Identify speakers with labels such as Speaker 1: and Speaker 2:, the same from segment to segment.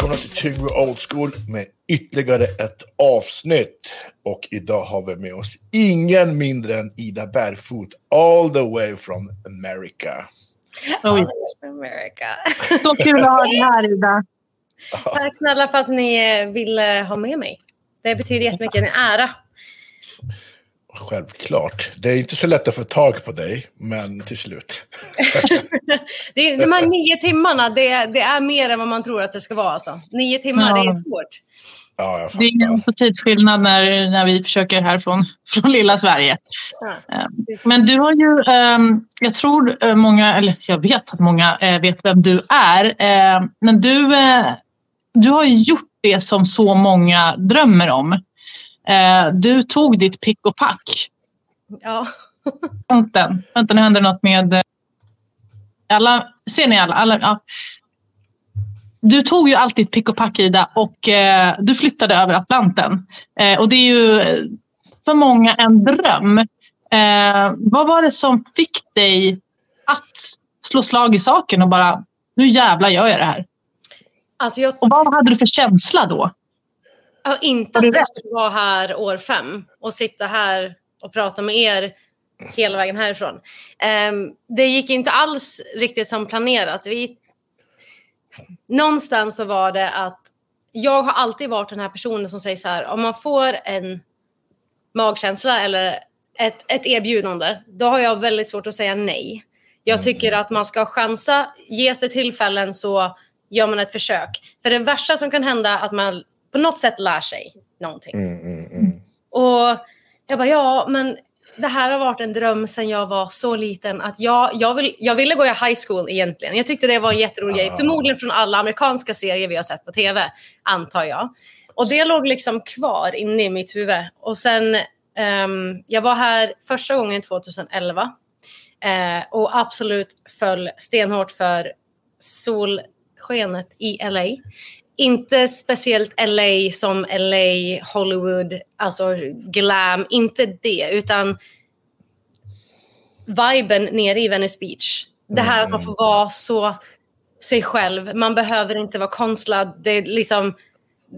Speaker 1: Välkomna till Tyngre Old School med ytterligare ett avsnitt. Och idag har vi med oss ingen mindre än Ida Bärfot, all the way from America.
Speaker 2: Oj.
Speaker 3: America.
Speaker 2: Så kul att ha dig här, Ida.
Speaker 3: Tack snälla för att ni ville ha med mig. Det betyder jättemycket. En ära.
Speaker 1: Självklart. Det är inte så lätt att få tag på dig, men till slut.
Speaker 3: Det är, de här nio timmarna, det, det är mer än vad man tror att det ska vara. Alltså. Nio timmar,
Speaker 2: Ja.
Speaker 3: det är svårt.
Speaker 1: Ja, jag
Speaker 2: Det är en
Speaker 1: fattar.
Speaker 2: på tidsskillnad när, när vi försöker här från, från lilla Sverige.
Speaker 3: Ja.
Speaker 2: Eh, Men du har ju, ehm, jag tror eh, många, eller jag vet att många eh, vet vem du är. Eh, Men du, eh, du har ju gjort det som så många drömmer om. Eh, Du tog ditt pick och pack.
Speaker 3: Ja.
Speaker 2: Vänta, vänta nu händer något med... eh, Alla, ser ni alla? alla ja. Du tog ju alltid pick och pack Ida och eh, du flyttade över Atlanten. Eh, och det är ju eh, för många en dröm. Eh, vad var det som fick dig att slå slag i saken och bara nu jävlar gör jag det här?
Speaker 3: Alltså jag
Speaker 2: Och vad hade du för känsla då?
Speaker 3: Har inte att jag skulle vara här år fem och sitta här och prata med er hela vägen härifrån. Ehm, det gick inte alls riktigt som planerat. Vi... Någonstans så var det att jag har alltid varit den här personen som säger så här, om man får en magkänsla eller ett, ett erbjudande, då har jag väldigt svårt att säga nej. Jag tycker att man ska chansa, ge sig tillfällen så gör man ett försök. För det värsta som kan hända är att man på något sätt lär sig någonting.
Speaker 1: Mm, mm, mm.
Speaker 3: Och jag bara, ja, men det här har varit en dröm sedan jag var så liten att jag, jag, vill, jag ville gå i high school egentligen. Jag tyckte det var en jätterolig grej.
Speaker 1: Ah.
Speaker 3: Förmodligen från alla amerikanska serier vi har sett på tv, antar jag. Och det låg liksom kvar inne i mitt huvud. Och sen, ehm, jag var här första gången 2011 eh, och absolut föll stenhårt för solskenet i LA. Inte speciellt LA som LA, Hollywood, alltså glam, inte det, utan viben nere i Venice Beach. Det här att man får vara så sig själv. Man behöver inte vara konstlad. Det är liksom,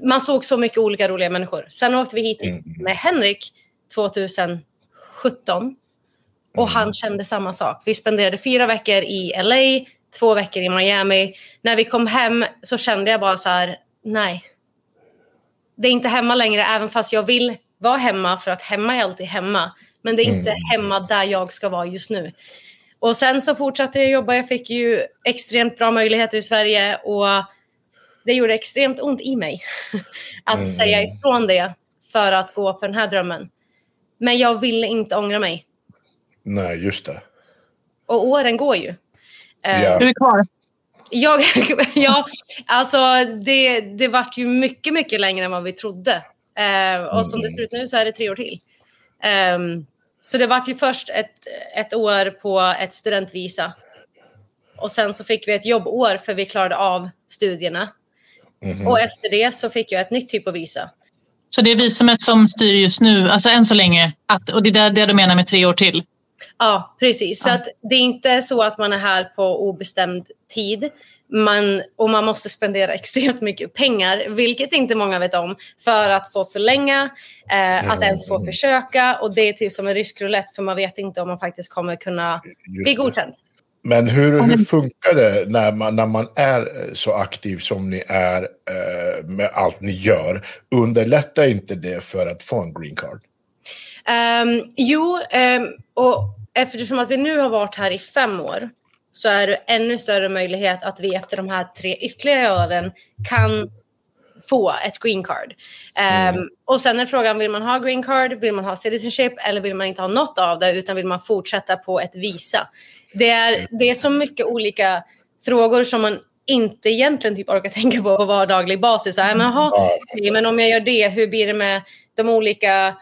Speaker 3: man såg så mycket olika roliga människor. Sen åkte vi hit
Speaker 1: Mm.
Speaker 3: med Henrik 2017 och han kände samma sak. Vi spenderade fyra veckor i LA, två veckor i Miami. När vi kom hem så kände jag bara så här, nej. Det är inte hemma längre, även fast jag vill vara hemma för att hemma är alltid hemma. Men det är inte hemma där jag ska vara just nu. Och sen så fortsatte jag jobba. Jag fick ju extremt bra möjligheter i Sverige och det gjorde extremt ont i mig att
Speaker 1: Mm.
Speaker 3: säga ifrån det för att gå för den här drömmen. Men jag ville inte ångra mig.
Speaker 1: Nej, just det.
Speaker 3: Och åren går ju. Eh.
Speaker 2: Du är kvar.
Speaker 3: Jag, ja, alltså det, det vart ju mycket, mycket längre än vad vi trodde. Eh, och som det ser ut nu så är det tre år till. Ehm, så det vart ju först ett, ett år på ett studentvisa. Och sen så fick vi ett jobbår för vi klarade av studierna.
Speaker 1: Mhm.
Speaker 3: Och efter det så fick jag ett nytt typ av visa.
Speaker 2: Så det är visumet som styr just nu, alltså än så länge. Att, och det är det du menar med tre år till.
Speaker 3: Ja, precis. Så
Speaker 2: Ja.
Speaker 3: att det är inte så att man är här på obestämd tid. Man, och man måste spendera extremt mycket pengar, vilket inte många vet om, för att få förlänga, eh, att ens få försöka. Och det är typ som en rysk roulette, för man vet inte om man faktiskt kommer kunna
Speaker 1: Just
Speaker 3: bli
Speaker 1: det.
Speaker 3: godkänd.
Speaker 1: Men hur, hur funkar det när man, när man är eh, så aktiv som ni är eh, med allt ni gör? Underlättar inte det för att få en green card?
Speaker 3: Ehm, jo, ehm, och eftersom att vi nu har varit här i fem år så är det ännu större möjlighet att vi efter de här tre ytterligare åren kan få ett green card. Ehm, Och sen är frågan, vill man ha green card, vill man ha citizenship eller vill man inte ha något av det utan vill man fortsätta på ett visa? Det är, det är så mycket olika frågor som man inte egentligen typ orkar tänka på på vardaglig basis. Så här, men, okej, men om jag gör det, hur blir det med de olika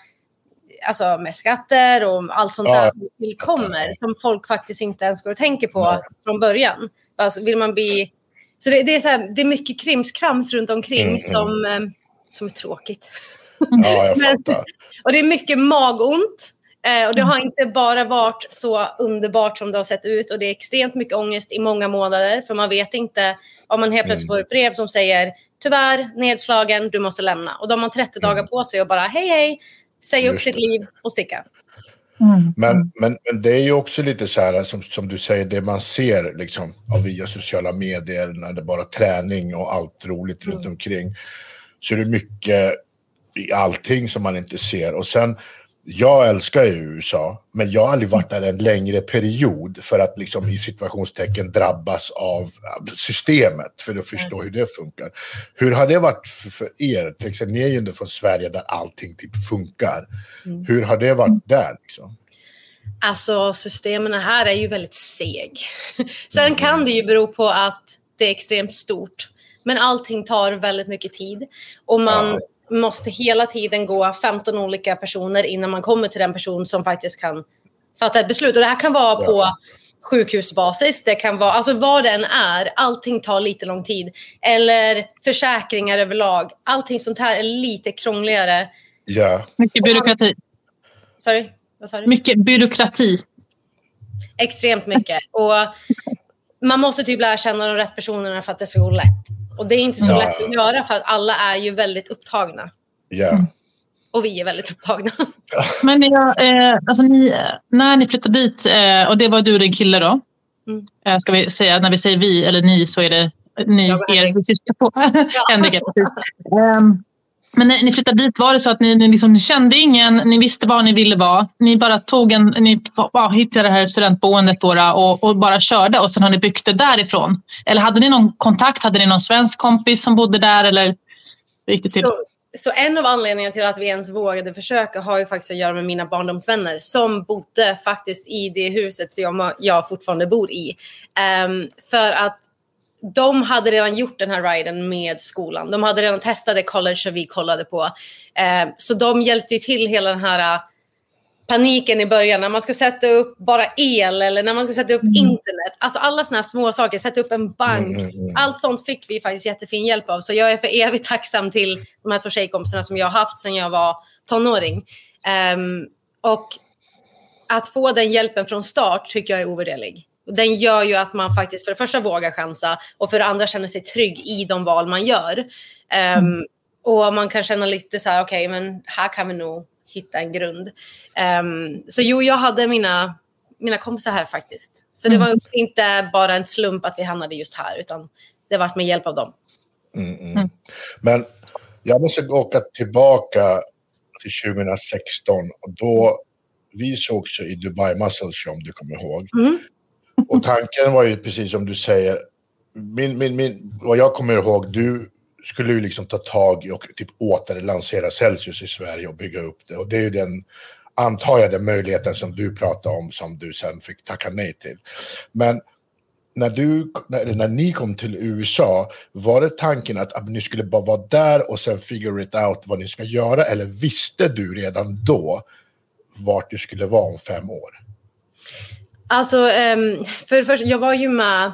Speaker 3: alltså med skatter och allt sånt
Speaker 1: Ja.
Speaker 3: där som tillkommer som folk faktiskt inte ens går och tänker på
Speaker 1: Nej.
Speaker 3: från början. Alltså, vill man bli... Så det, det, är så här, det är mycket krimskrams runt omkring
Speaker 1: Mm, mm.
Speaker 3: Som, eh, som är tråkigt.
Speaker 1: Ja, jag
Speaker 3: Men-
Speaker 1: fattar.
Speaker 3: Och det är mycket magont. Eh, och det har inte bara varit så underbart som det har sett ut och det är extremt mycket ångest i många månader för man vet inte om man helt plötsligt får ett brev som säger tyvärr nedslagen, du måste lämna. Och då har man 30 dagar på sig och bara hej hej, säga upp sitt liv och sticka.
Speaker 2: Mm.
Speaker 1: Men, men, men det är ju också lite så här som, som du säger, det man ser liksom, av via sociala medier när det är bara träning och allt roligt runt omkring. Så är det mycket i allting som man inte ser. Och sen, jag älskar ju USA, men jag har aldrig varit där en längre period för att liksom i situationstecken drabbas av systemet för att förstå hur det funkar. Hur har det varit för, för er? Till exempel, ni är ju inte från Sverige där allting typ funkar. Hur har det varit där? Liksom?
Speaker 3: Alltså systemen här är ju väldigt seg. Sen kan det ju bero på att det är extremt stort. Men allting tar väldigt mycket tid. Och man måste hela tiden gå 15 olika personer innan man kommer till den person som faktiskt kan fatta ett beslut. Och det här kan vara på
Speaker 1: Ja.
Speaker 3: sjukhusbasis, det kan vara, alltså vad det än är, allting tar lite lång tid. Eller försäkringar överlag, allting sånt här är lite krångligare.
Speaker 1: Ja,
Speaker 2: Mycket byråkrati.
Speaker 3: Sorry, vad sa du?
Speaker 2: Mycket byråkrati.
Speaker 3: Extremt mycket. Och man måste typ lära känna de rätt personerna för att det ska gå lätt. Och det är inte så
Speaker 1: Ja.
Speaker 3: lätt att göra för att alla är ju väldigt upptagna.
Speaker 1: ja.
Speaker 3: Och vi är väldigt upptagna.
Speaker 2: Men jag, eh, alltså ni, när ni flyttade dit, eh, och det var du och din kille då,
Speaker 3: Mm.
Speaker 2: eh, ska vi säga, när vi säger vi eller ni så är det ni,
Speaker 3: Jag och
Speaker 2: er, vi syftar på. Henrik, precis men när ni flyttade dit, var det så att ni, ni, liksom, kände ingen, ni visste var ni ville vara. Ni bara tog en, ni ja, hittade det här studentboendet då, och, och bara körde och sen har ni byggt det därifrån. Eller hade ni någon kontakt, hade ni någon svensk kompis som bodde där eller hur gick det till?
Speaker 3: Så, så en av anledningarna till att vi ens vågade försöka har ju faktiskt att göra med mina barndomsvänner som bodde faktiskt i det huset som jag, jag fortfarande bor i. Um, för att de hade redan gjort den här riden med skolan. De hade redan testat det college som vi kollade på. Ehm, så de hjälpte ju till hela den här äh, paniken i början när man ska sätta upp bara el eller när man ska sätta upp internet. Alltså alla såna här små saker, sätta upp en bank.
Speaker 1: Mm, mm, mm.
Speaker 3: Allt sånt fick vi faktiskt jättefin hjälp av. Så jag är för evigt tacksam till de här två tjejkompisarna som jag har haft sedan jag var tonåring. Ehm, och att få den hjälpen från start tycker jag är ovärderlig. Och Den gör ju att man faktiskt för det första vågar chansa och för det andra känner sig trygg i de val man gör. Ehm, Och man kan känna lite så här, okej, men här kan vi nog hitta en grund. Ehm, så jo, jag hade mina, mina kompisar här faktiskt. Så det var inte bara en slump att vi hamnade just här, utan det var med hjälp av dem.
Speaker 1: Mm, mm. Men jag måste åka tillbaka till 2016 och då vi sågs i Dubai Muscle Show om du kommer ihåg.
Speaker 3: Mm.
Speaker 1: Och tanken var ju precis som du säger, min, min, min, vad jag kommer ihåg, du skulle ju liksom ta tag i och typ återlansera Celsius i Sverige och bygga upp det. Och det är ju den, antar jag, den möjligheten som du pratade om som du sen fick tacka nej till. Men när, du, när, när ni kom till USA, var det tanken att, att ni skulle bara vara där och sen figure it out vad ni ska göra? Eller visste du redan då vart du skulle vara om fem år?
Speaker 3: Alltså, ehm, för det första, jag var ju med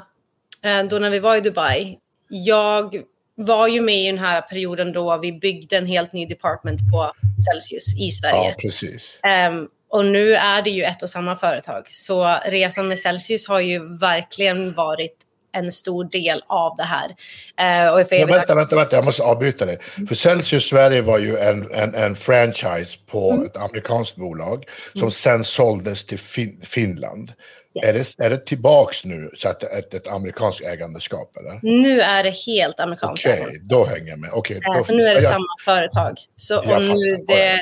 Speaker 3: eh, då när vi var i Dubai. Jag var ju med i den här perioden då vi byggde en helt ny department på Celsius i Sverige.
Speaker 1: Ja, precis.
Speaker 3: Ehm, och nu är det ju ett och samma företag. Så resan med Celsius har ju verkligen varit en stor del av det här. Eh, och för evigt-
Speaker 1: vänta, vänta, vänta, jag måste avbryta dig. För Celsius Sverige var ju en, en, en franchise på
Speaker 3: Mm.
Speaker 1: ett amerikanskt bolag som sen såldes till fin Finland.
Speaker 3: Yes.
Speaker 1: Är, det, är det tillbaks nu så att det är ett, ett amerikanskt ägandeskap eller?
Speaker 3: Nu är det helt amerikanskt.
Speaker 1: Okej, då hänger jag med. Okej,
Speaker 3: Eh,
Speaker 1: då,
Speaker 3: Så nu är det
Speaker 1: jag-
Speaker 3: samma företag. Så, och nu det,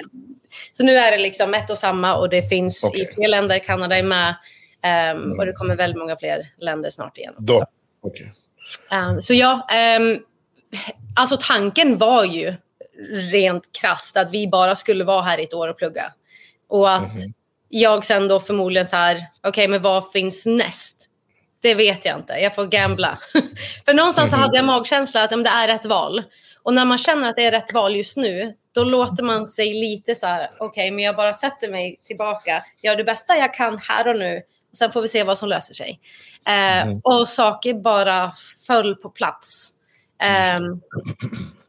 Speaker 3: så nu är det liksom ett och samma och det finns
Speaker 1: Okej.
Speaker 3: i fler länder. Kanada är med. ehm,
Speaker 1: Mm.
Speaker 3: Och det kommer väldigt många fler länder snart igen.
Speaker 1: Då,
Speaker 3: också.
Speaker 1: okej.
Speaker 3: Ehm, så ja, ehm, alltså tanken var ju rent krasst att vi bara skulle vara här i ett år och plugga. Och att
Speaker 1: Mhm.
Speaker 3: jag sen då förmodligen så här, okej men vad finns näst? Det vet jag inte, jag får gambla. För någonstans så
Speaker 1: Mhm.
Speaker 3: hade jag magkänsla att ja, det är rätt val. Och när man känner att det är rätt val just nu, då låter man sig lite så här, okej men jag bara sätter mig tillbaka, gör det bästa jag kan här och nu. Sen får vi se vad som löser sig. Eh,
Speaker 1: Mhm.
Speaker 3: Och saker bara föll på plats. Ehm,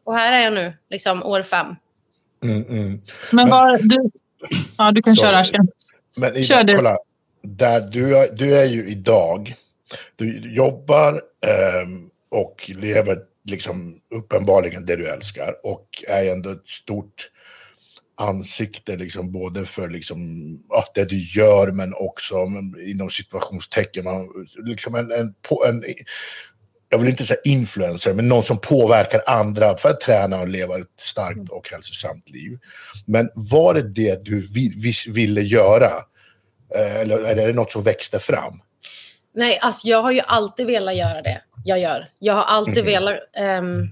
Speaker 3: och här är jag nu, liksom år fem.
Speaker 1: Mm, mm.
Speaker 2: Men var du... Ja, du kan
Speaker 1: Sorry.
Speaker 2: köra Ashkan.
Speaker 1: Men Ida, kolla. Där du, är, du är ju idag, du jobbar eh, och lever liksom uppenbarligen det du älskar och är ändå ett stort ansikte liksom både för liksom, ja, det du gör men också inom situationstecken. Man, liksom en, en, en, jag vill inte säga influencer, men någon som påverkar andra för att träna och leva ett starkt och hälsosamt liv. Men var det det du vill, ville göra? Eh, eller är det något som växte fram?
Speaker 3: Nej, alltså jag har ju alltid velat göra det jag gör. Jag har alltid mm. velat um,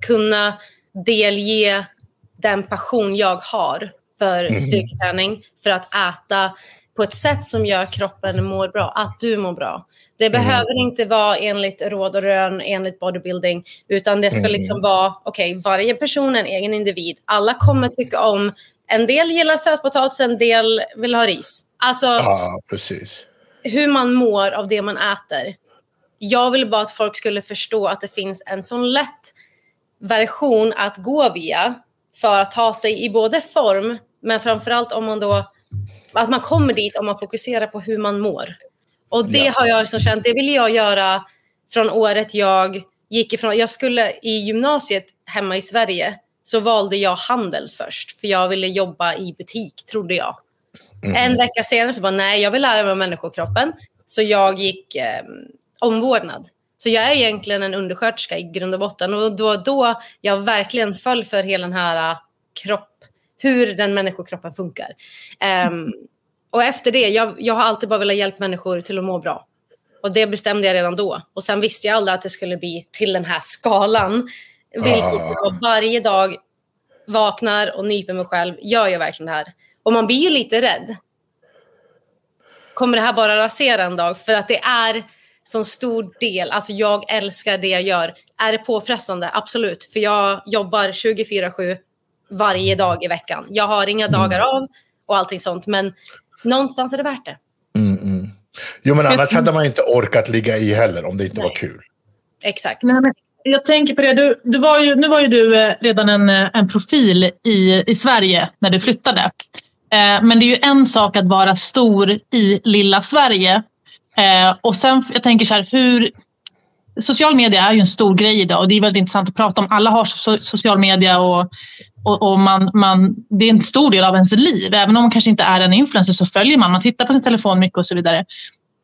Speaker 3: kunna delge den passion jag har för mm. styrketräning, för att äta på ett sätt som gör kroppen mår bra, att du mår bra. Det mm. behöver inte vara enligt råd och rön, enligt bodybuilding, utan det ska mm. liksom vara, okej, okay, varje person är en egen individ. Alla kommer tycka om, en del gillar sötpotatis, en del vill ha ris. Alltså,
Speaker 1: ja, precis.
Speaker 3: hur man mår av det man äter. Jag vill bara att folk skulle förstå att det finns en sån lätt version att gå via för att ta sig i både form, men framförallt om man då att man kommer dit om man fokuserar på hur man mår. Och det ja. har jag liksom känt, det ville jag göra från året jag gick ifrån. Jag skulle i gymnasiet hemma i Sverige så valde jag Handels först, för jag ville jobba i butik, trodde jag. Mm. En vecka senare så bara, nej, jag vill lära mig om människokroppen. Så jag gick eh, omvårdnad. Så jag är egentligen en undersköterska i grund och botten. Och då, då jag verkligen föll för hela den här uh, kropp, hur den människokroppen funkar. Um, och efter det, jag, jag har alltid bara velat hjälpa människor till att må bra. Och det bestämde jag redan då. Och sen visste jag aldrig att det skulle bli till den här skalan. Vilket ah. varje dag vaknar och nyper mig själv. Gör jag verkligen det här? Och man blir ju lite rädd. Kommer det här bara rasera en dag? För att det är så stor del. Alltså jag älskar det jag gör. Är det påfrestande? Absolut. För jag jobbar 24-7 varje dag i veckan. Jag har inga mm. dagar av och allting sånt. Men någonstans är det värt det.
Speaker 1: Mm, mm. Jo, men annars hade man inte orkat ligga i heller om det inte Nej. var kul.
Speaker 3: Exakt.
Speaker 2: Nej, men jag tänker på det. Du, du var ju, nu var ju du eh, redan en, eh, en profil i, i Sverige när du flyttade. Eh, men det är ju en sak att vara stor i lilla Sverige Eh, och sen, jag tänker så här, hur... Social media är ju en stor grej idag och det är väldigt intressant att prata om. Alla har so social media och, och, och, man, man, det är en stor del av ens liv. Även om man kanske inte är en influencer så följer man, man tittar på sin telefon mycket och så vidare.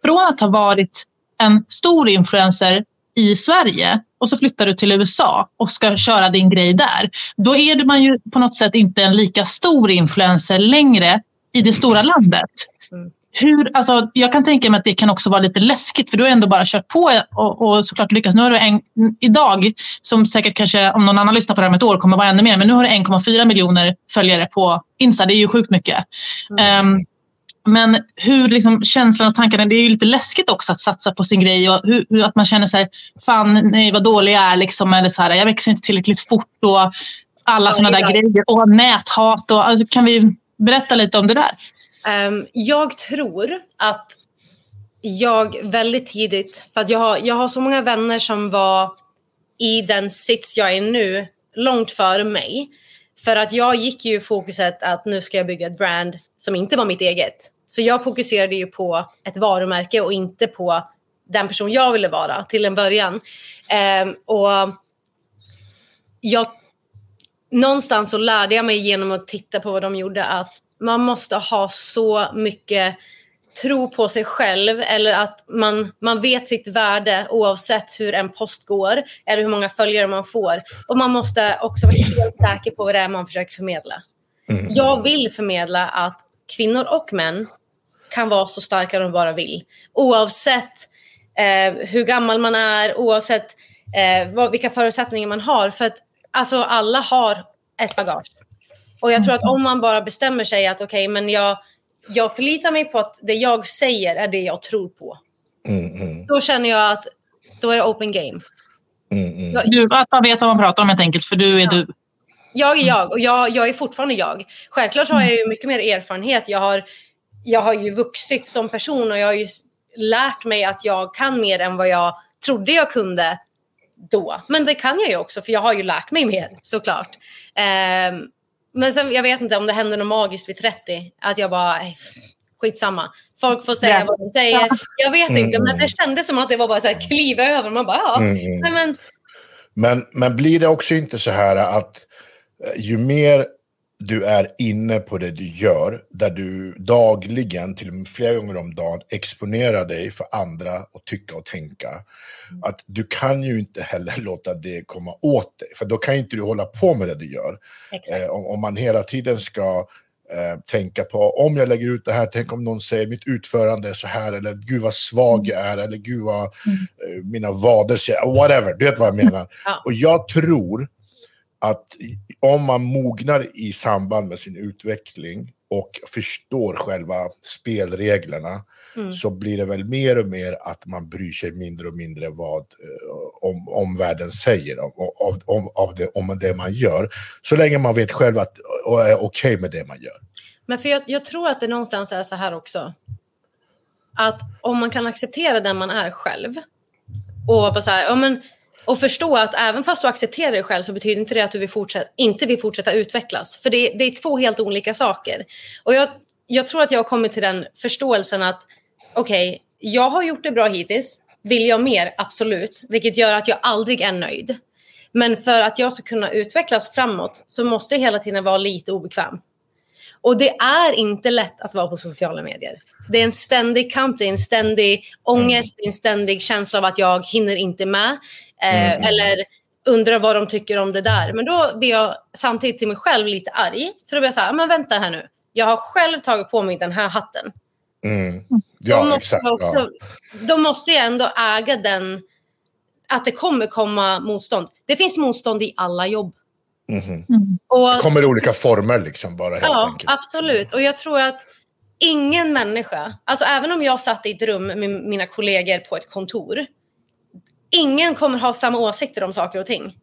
Speaker 2: Från att ha varit en stor influencer i Sverige och så flyttar du till USA och ska köra din grej där. Då är man ju på något sätt inte en lika stor influencer längre i det stora landet. Mm. Hur, alltså, jag kan tänka mig att det kan också vara lite läskigt för du har ändå bara kört på och, och såklart lyckats. Nu har du en, idag, som säkert kanske om någon annan lyssnar på det här om ett år kommer vara ännu mer, men nu har du 1,4 miljoner följare på Insta. Det är ju sjukt mycket. Mm. Um, men hur liksom, känslan och tankarna, det är ju lite läskigt också att satsa på sin grej och hur, hur att man känner så här, fan nej vad dålig jag är liksom, eller så här, jag växer inte tillräckligt fort och alla sådana där grejer och näthat och alltså, kan vi berätta lite om det där?
Speaker 3: Um, jag tror att jag väldigt tidigt, för att jag har, jag har så många vänner som var i den sits jag är nu, långt före mig. För att jag gick ju fokuset att nu ska jag bygga ett brand som inte var mitt eget. Så jag fokuserade ju på ett varumärke och inte på den person jag ville vara till en början. Um, och jag, någonstans så lärde jag mig genom att titta på vad de gjorde att man måste ha så mycket tro på sig själv eller att man, man vet sitt värde oavsett hur en post går eller hur många följare man får. Och man måste också vara helt säker på vad det är man försöker förmedla. Mm. Jag vill förmedla att kvinnor och män kan vara så starka de bara vill. Oavsett eh, hur gammal man är, oavsett eh, vad, vilka förutsättningar man har. För att alltså, alla har ett bagage. Och jag tror att om man bara bestämmer sig att okej, okay, men jag, jag förlitar mig på att det jag säger är det jag tror på. Mm, mm. Då känner jag att då är det open game.
Speaker 2: Mm, mm. jag, du, att man vet vad man pratar om helt enkelt, för du är ja. du.
Speaker 3: Jag är jag och jag, jag är fortfarande jag. Självklart så har jag ju mycket mer erfarenhet. Jag har, jag har ju vuxit som person och jag har ju lärt mig att jag kan mer än vad jag trodde jag kunde då. Men det kan jag ju också, för jag har ju lärt mig mer såklart. Um, men sen, jag vet inte om det händer något magiskt vid 30. Att jag bara, skitsamma. Folk får säga
Speaker 2: Ja.
Speaker 3: vad de säger.
Speaker 2: Ja.
Speaker 3: Jag vet
Speaker 1: Mm,
Speaker 3: inte, men
Speaker 1: mm.
Speaker 3: det kändes som att det var bara så här kliva över. Man bara, ja.
Speaker 1: Mm,
Speaker 3: men,
Speaker 1: Men, men blir det också inte så här att eh, ju mer du är inne på det du gör, där du dagligen, till och med flera gånger om dagen, exponerar dig för andra och tycka och tänka, att du kan ju inte heller låta det komma åt dig, för då kan ju inte du hålla på med det du gör. Eh, om, om man hela tiden ska eh, tänka på om jag lägger ut det här, tänk om någon säger mitt utförande är så här, eller gud vad svag jag är, eller gud vad eh, mina vader säger, whatever, du vet vad jag menar.
Speaker 3: Ja.
Speaker 1: Och jag tror att om man mognar i samband med sin utveckling och förstår själva spelreglerna
Speaker 3: Mm.
Speaker 1: så blir det väl mer och mer att man bryr sig mindre och mindre vad eh, om, omvärlden säger om, om, om, det, om det man gör. Så länge man vet själv att och är okej med det man gör.
Speaker 3: Men för jag, jag tror att det någonstans är så här också. Att om man kan acceptera den man är själv och, bara så här, ja, men, och förstå att även fast du accepterar dig själv så betyder inte det att du vill fortsätta, inte vill fortsätta utvecklas. För det, det är två helt olika saker. Och jag, jag tror att jag har kommit till den förståelsen att okej, jag har gjort det bra hittills. Vill jag mer? Absolut. Vilket gör att jag aldrig är nöjd. Men för att jag ska kunna utvecklas framåt så måste jag hela tiden vara lite obekväm. Och det är inte lätt att vara på sociala medier. Det är en ständig kamp, det är en ständig ångest, det är en ständig känsla av att jag hinner inte med. Eh,
Speaker 1: Mm.
Speaker 3: Eller undrar vad de tycker om det där. Men då blir jag samtidigt till mig själv lite arg. För då blir jag så här, men vänta här nu. Jag har själv tagit på mig den här hatten.
Speaker 1: Mm.
Speaker 3: då,
Speaker 1: Ja,
Speaker 3: måste
Speaker 1: exakt.
Speaker 3: jag
Speaker 1: Ja.
Speaker 3: också, då måste jag ändå äga den, att det kommer komma motstånd. Det finns motstånd i alla jobb.
Speaker 1: Mhm.
Speaker 3: Och,
Speaker 1: Det kommer i olika former liksom bara helt
Speaker 3: ja,
Speaker 1: enkelt.
Speaker 3: absolut. Och jag tror att ingen människa, alltså även om jag satt i ett rum med mina kollegor på ett kontor, ingen kommer ha samma åsikter om saker och ting.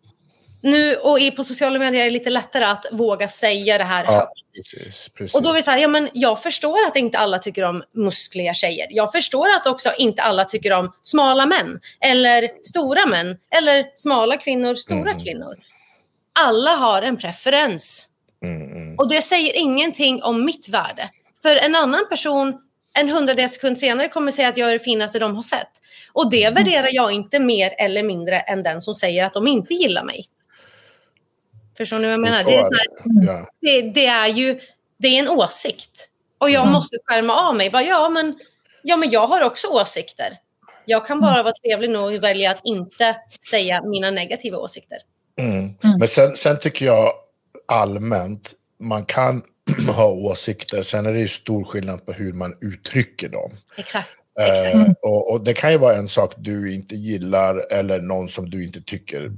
Speaker 3: Nu och på sociala medier är det lite lättare att våga säga det här
Speaker 1: Ja,
Speaker 3: högt.
Speaker 1: precis, precis.
Speaker 3: Och då är det så här, ja men jag förstår att inte alla tycker om muskliga tjejer. Jag förstår att också inte alla tycker om smala män. Eller stora män. Eller smala kvinnor, stora
Speaker 1: Mm.
Speaker 3: kvinnor. Alla har en preferens.
Speaker 1: Mm, mm.
Speaker 3: Och det säger ingenting om mitt värde. För en annan person en hundradels sekund senare kommer säga att jag är det finaste de har sett. Och det värderar jag inte mer eller mindre än den som säger att de inte gillar mig. Förstår ni vad jag menar? Det är, här,
Speaker 1: det. Ja.
Speaker 3: det, det är ju det är en åsikt. Och jag
Speaker 2: Mm.
Speaker 3: måste skärma av mig. Bara, ja, men, ja, men jag har också åsikter. Jag kan bara vara trevlig nog och välja att inte säga mina negativa åsikter.
Speaker 1: Mm.
Speaker 2: Mm.
Speaker 1: Men sen, sen tycker jag allmänt, man kan ha åsikter, sen är det ju stor skillnad på hur man uttrycker dem.
Speaker 3: Exakt.
Speaker 1: Eh, och, och det kan ju vara en sak du inte gillar eller någon som du inte tycker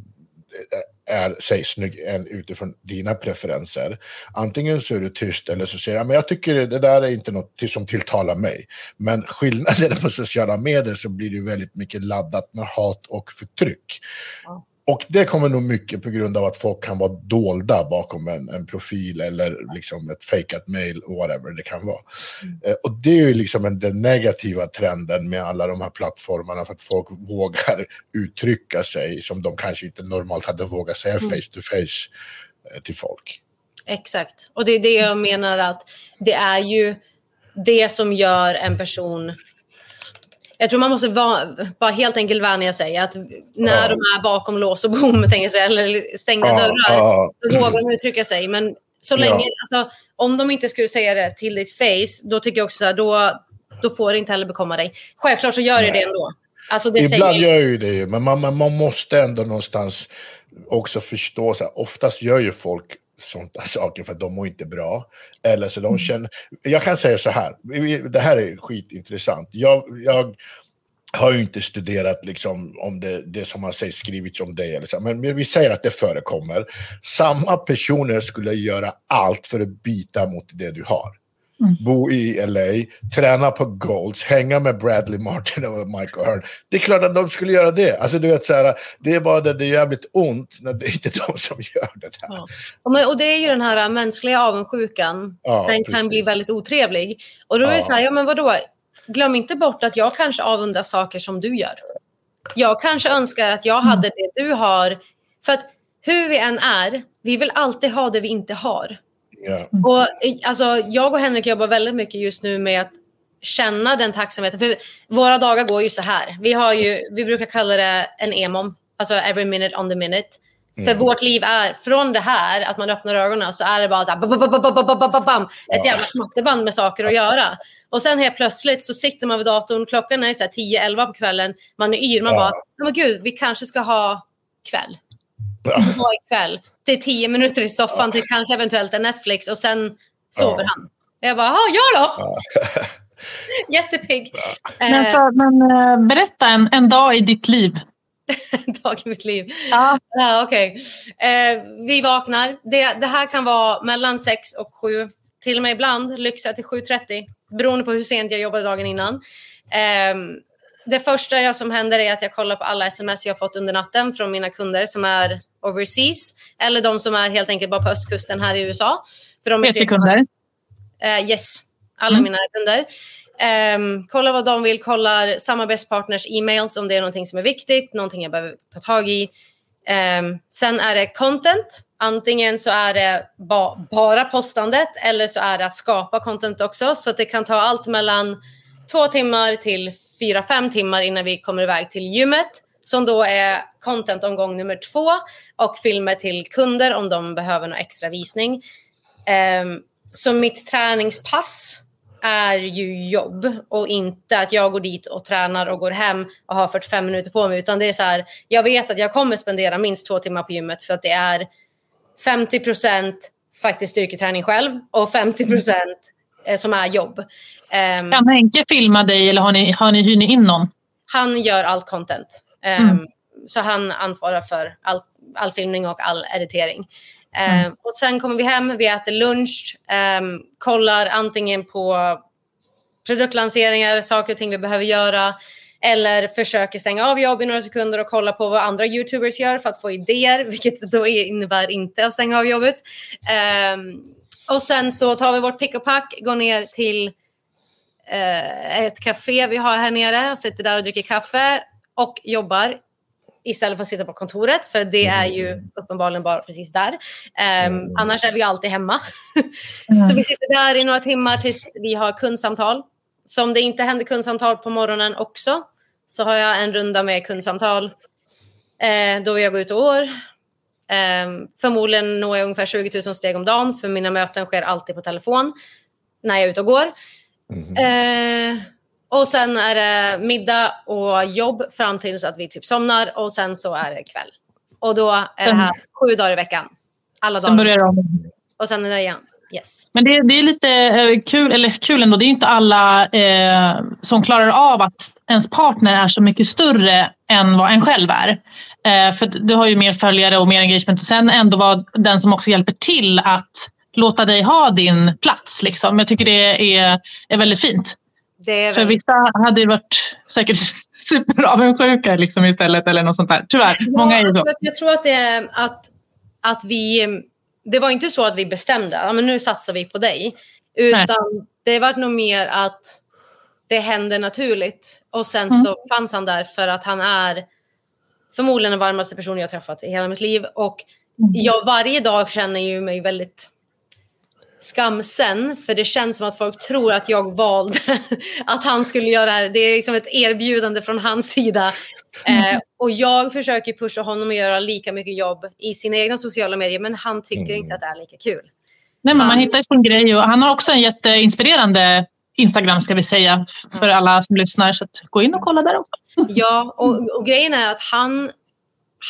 Speaker 1: är, säg snygg än utifrån dina preferenser. Antingen så är du tyst eller så säger jag, men jag tycker det där är inte något som tilltalar mig. Men skillnaden på sociala medier så blir det väldigt mycket laddat med hat och förtryck.
Speaker 3: Ja.
Speaker 1: Och det kommer nog mycket på grund av att folk kan vara dolda bakom en, en profil eller liksom ett fejkat mail, whatever det kan vara. Eh, och det är ju liksom en, den negativa trenden med alla de här plattformarna för att folk vågar uttrycka sig som de kanske inte normalt hade vågat säga
Speaker 3: Mm.
Speaker 1: face to face eh, till folk.
Speaker 3: Exakt. Och det är det jag menar att det är ju det som gör en person... Jag tror man måste vara, bara helt enkelt vänja sig att när
Speaker 1: Ja.
Speaker 3: de är bakom lås och bom, tänker säga, eller stängda
Speaker 1: Ja,
Speaker 3: dörrar,
Speaker 1: ja.
Speaker 3: då vågar de uttrycka sig. Men så
Speaker 1: Ja.
Speaker 3: länge, alltså, om de inte skulle säga det till ditt face, då tycker jag också att då, då får det inte heller bekomma dig. Självklart så gör det det ändå. Alltså, det
Speaker 1: Ibland
Speaker 3: säger,
Speaker 1: gör ju det, ju, men man, man, man måste ändå någonstans också förstå, så här, oftast gör ju folk sånt saker för att de mår inte bra. Eller så de känner, jag kan säga så här, det här är skitintressant. Jag, jag har ju inte studerat liksom om det, det som har sägs, skrivits om dig, eller så, men vi säger att det förekommer. Samma personer skulle göra allt för att byta mot det du har.
Speaker 2: Mm.
Speaker 1: Bo i LA, träna på Golds, hänga med Bradley Martin och Michael Hearn. Det är klart att de skulle göra det. Alltså, du vet, så här, det är bara det, det är jävligt ont när det är inte de som gör det där.
Speaker 3: Ja. Och, det är ju den här äh, mänskliga avundsjukan.
Speaker 1: Ja,
Speaker 3: den kan
Speaker 1: precis.
Speaker 3: bli väldigt otrevlig. Och då är det
Speaker 1: Ja.
Speaker 3: så här, ja men vadå? Glöm inte bort att jag kanske avundar saker som du gör. Jag kanske önskar att jag hade det du har. För att hur vi än är, vi vill alltid ha det vi inte har.
Speaker 1: Ja.
Speaker 3: Och, eh, alltså, jag och Henrik jobbar väldigt mycket just nu med att känna den tacksamheten. För våra dagar går ju så här. Vi, har ju, vi brukar kalla det en EMOM, alltså every minute on the minute. För vårt liv är, från det här, att man öppnar ögonen, så är det bara så här, bam, bam, bam, bam, ett jävla smatterband med saker att göra. Och sen helt plötsligt så sitter man vid datorn, klockan är 10-11 på kvällen, man är yr, man
Speaker 1: Ja.
Speaker 3: bara, "Ja, men gud, vi kanske ska ha kväll.
Speaker 1: Ja.
Speaker 3: Ikväll. Till tio minuter i soffan, till kanske eventuellt en Netflix och sen sover
Speaker 1: Ja.
Speaker 3: han. Jag bara, ja, gör då!
Speaker 1: Ja.
Speaker 3: Jättepigg.
Speaker 2: Men,
Speaker 3: Eh,
Speaker 2: så, men eh, berätta en, en dag i ditt liv.
Speaker 3: dag i mitt liv.
Speaker 2: Ja.
Speaker 3: Ja, okej. Eh, vi vaknar. Det, det här kan vara mellan 6 och 7. Till och med ibland lyxar till 7.30. Beroende på hur sent jag jobbade dagen innan. Ehm, det första jag som händer är att jag kollar på alla sms jag fått under natten från mina kunder som är overseas. Eller de som är helt enkelt bara på östkusten här i USA. För de är tre-
Speaker 2: PT-kunder.
Speaker 3: Eh, yes, alla
Speaker 2: Mm.
Speaker 3: mina kunder. Um, kolla vad de vill, kollar samarbetspartners e-mails om det är någonting som är viktigt, någonting jag behöver ta tag i. Ehm, sen är det content. Antingen så är det ba bara postandet eller så är det att skapa content också. Så att det kan ta allt mellan två timmar till fyra, fem timmar innan vi kommer iväg till gymmet. Som då är content-omgång nummer två och filmer till kunder om de behöver någon extra visning. Um, så mitt träningspass är ju jobb och inte att jag går dit och tränar och går hem och har 45 minuter på mig. Utan det är så här, jag vet att jag kommer spendera minst två timmar på gymmet för att det är 50 procent faktiskt styrketräning själv och 50 procent som är jobb. Ehm,
Speaker 2: Kan Henke filma dig eller har ni, har ni, hyr ni in någon?
Speaker 3: han gör allt content. Ehm,
Speaker 2: Mm.
Speaker 3: Så han ansvarar för all, all filmning och all editering. Ehm,
Speaker 2: Mm.
Speaker 3: Och sen kommer vi hem, vi äter lunch, kollar antingen på produktlanseringar, saker och ting vi behöver göra. Eller försöker stänga av jobb i några sekunder och kolla på vad andra YouTubers gör för att få idéer, vilket då innebär inte att stänga av jobbet. Och sen så tar vi vårt pick och pack, går ner till eh, ett café vi har här nere, sitter där och dricker kaffe och jobbar istället för att sitta på kontoret, för det är ju uppenbarligen bara precis där.
Speaker 1: Mm.
Speaker 3: Annars är vi alltid hemma.
Speaker 2: Mm.
Speaker 3: Så vi sitter där i några timmar tills vi har kundsamtal. Så om det inte händer kundsamtal på morgonen också så har jag en runda med kundsamtal eh, då jag går ut och går. Eh, förmodligen når jag ungefär 20 000 steg om dagen för mina möten sker alltid på telefon när jag är ute och går.
Speaker 1: Mhm.
Speaker 3: Eh, och sen är det middag och jobb fram tills att vi typ somnar och sen så är det kväll. Och då är det här sju dagar i veckan. Alla
Speaker 2: Sen
Speaker 3: dagar.
Speaker 2: börjar de.
Speaker 3: Och sen är det igen. Yes.
Speaker 2: Men det, det är lite eh, kul, eller kul ändå, det är inte alla eh, som klarar av att ens partner är så mycket större än vad en själv är. Eh, för du har ju mer följare och mer engagement och sen ändå vara den som också hjälper till att låta dig ha din plats. Liksom. Jag tycker det är, är väldigt fint.
Speaker 3: Är
Speaker 2: För
Speaker 3: väldigt-
Speaker 2: vissa hade ju varit säkert superavundsjuka liksom istället eller något sånt där. Tyvärr, många är ju så.
Speaker 3: Jag, jag tror att det är att, att vi... Det var inte så att vi bestämde men nu satsar vi på dig. Utan det var nog mer att det hände naturligt. Och sen
Speaker 2: Mm.
Speaker 3: så fanns han där för att han är förmodligen den varmaste personen jag träffat i hela mitt liv. Och
Speaker 2: Mm.
Speaker 3: jag varje dag känner ju mig väldigt skamsen. För det känns som att folk tror att jag valde att han skulle göra det här. Det är liksom ett erbjudande från hans sida. Eh, och jag försöker pusha honom att göra lika mycket jobb i sina egna sociala medier. Men han tycker
Speaker 1: Mm.
Speaker 3: inte att det är lika kul.
Speaker 2: Nej, men man
Speaker 3: Han-
Speaker 2: hittar ju sin grej och han har också en jätteinspirerande Instagram ska vi säga för alla som lyssnar. Så att gå in och kolla där också.
Speaker 3: Ja, och, och grejen är att han,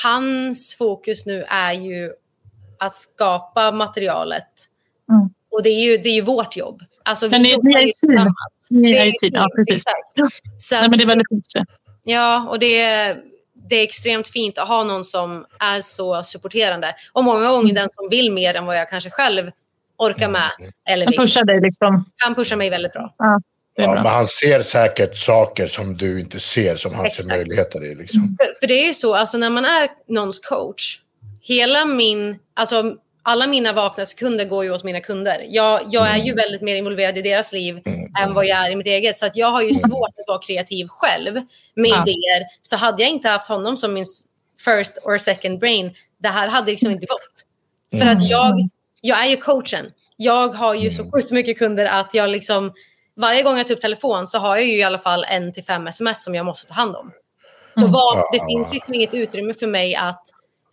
Speaker 3: hans fokus nu är ju att skapa materialet.
Speaker 2: Mm.
Speaker 3: Och det är, ju, det är ju vårt jobb. Alltså,
Speaker 2: Men ni-
Speaker 3: jobbar
Speaker 2: ni är
Speaker 3: ju
Speaker 2: team.
Speaker 3: tillsammans.
Speaker 2: Ni är ju tid. Ja,
Speaker 3: team,
Speaker 2: precis.
Speaker 3: exakt. Så
Speaker 2: Nej, men det är väldigt fint.
Speaker 3: Ja, och det är, det är extremt fint att ha någon som är så supporterande. Och många gånger den som vill mer än vad jag kanske själv orkar med. Eller
Speaker 2: Han
Speaker 3: vill.
Speaker 2: pushar dig liksom.
Speaker 3: Han pushar mig väldigt bra.
Speaker 1: Ja,
Speaker 2: bra.
Speaker 1: men han ser säkert saker som du inte ser, som han
Speaker 3: Exakt.
Speaker 1: ser möjligheter i. Liksom.
Speaker 3: För, för det är ju så, alltså när man är någons coach, hela min, alltså alla mina vakna sekunder går ju åt mina kunder. Jag, jag är ju väldigt mer involverad i deras liv än vad jag är i mitt eget. Så att jag har ju svårt att vara kreativ själv med
Speaker 2: Ja.
Speaker 3: idéer. Så hade jag inte haft honom som min first or second brain, det här hade liksom inte gått. För att jag, jag är ju coachen. Jag har ju så sjukt mycket kunder att jag liksom varje gång jag tar upp telefon så har jag ju i alla fall en till fem sms som jag måste ta hand om. Så
Speaker 2: Mm.
Speaker 3: vad, det finns liksom inget utrymme för mig att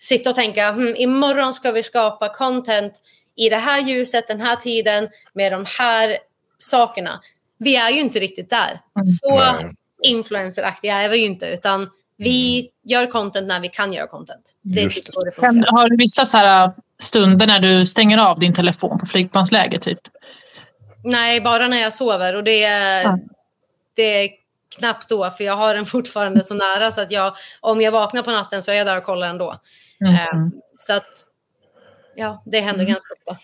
Speaker 3: sitta och tänka hm, imorgon ska vi skapa content i det här ljuset, den här tiden, med de här sakerna. Vi är ju inte riktigt där.
Speaker 2: Mm.
Speaker 3: Så
Speaker 1: Nej.
Speaker 3: influenceraktiga är vi ju inte, utan vi gör content när vi kan göra content. Det är
Speaker 1: Just
Speaker 3: typ så det
Speaker 2: Kan,
Speaker 3: funkar.
Speaker 2: har du vissa så här stunder när du stänger av din telefon på flygplansläge? Typ?
Speaker 3: Nej, bara när jag sover och det är,
Speaker 2: Ja.
Speaker 3: det är knappt då, för jag har den fortfarande så nära så att jag, om jag vaknar på natten så är jag där och kollar ändå.
Speaker 2: Mm.
Speaker 3: Eh, så att, ja, det händer ganska ofta.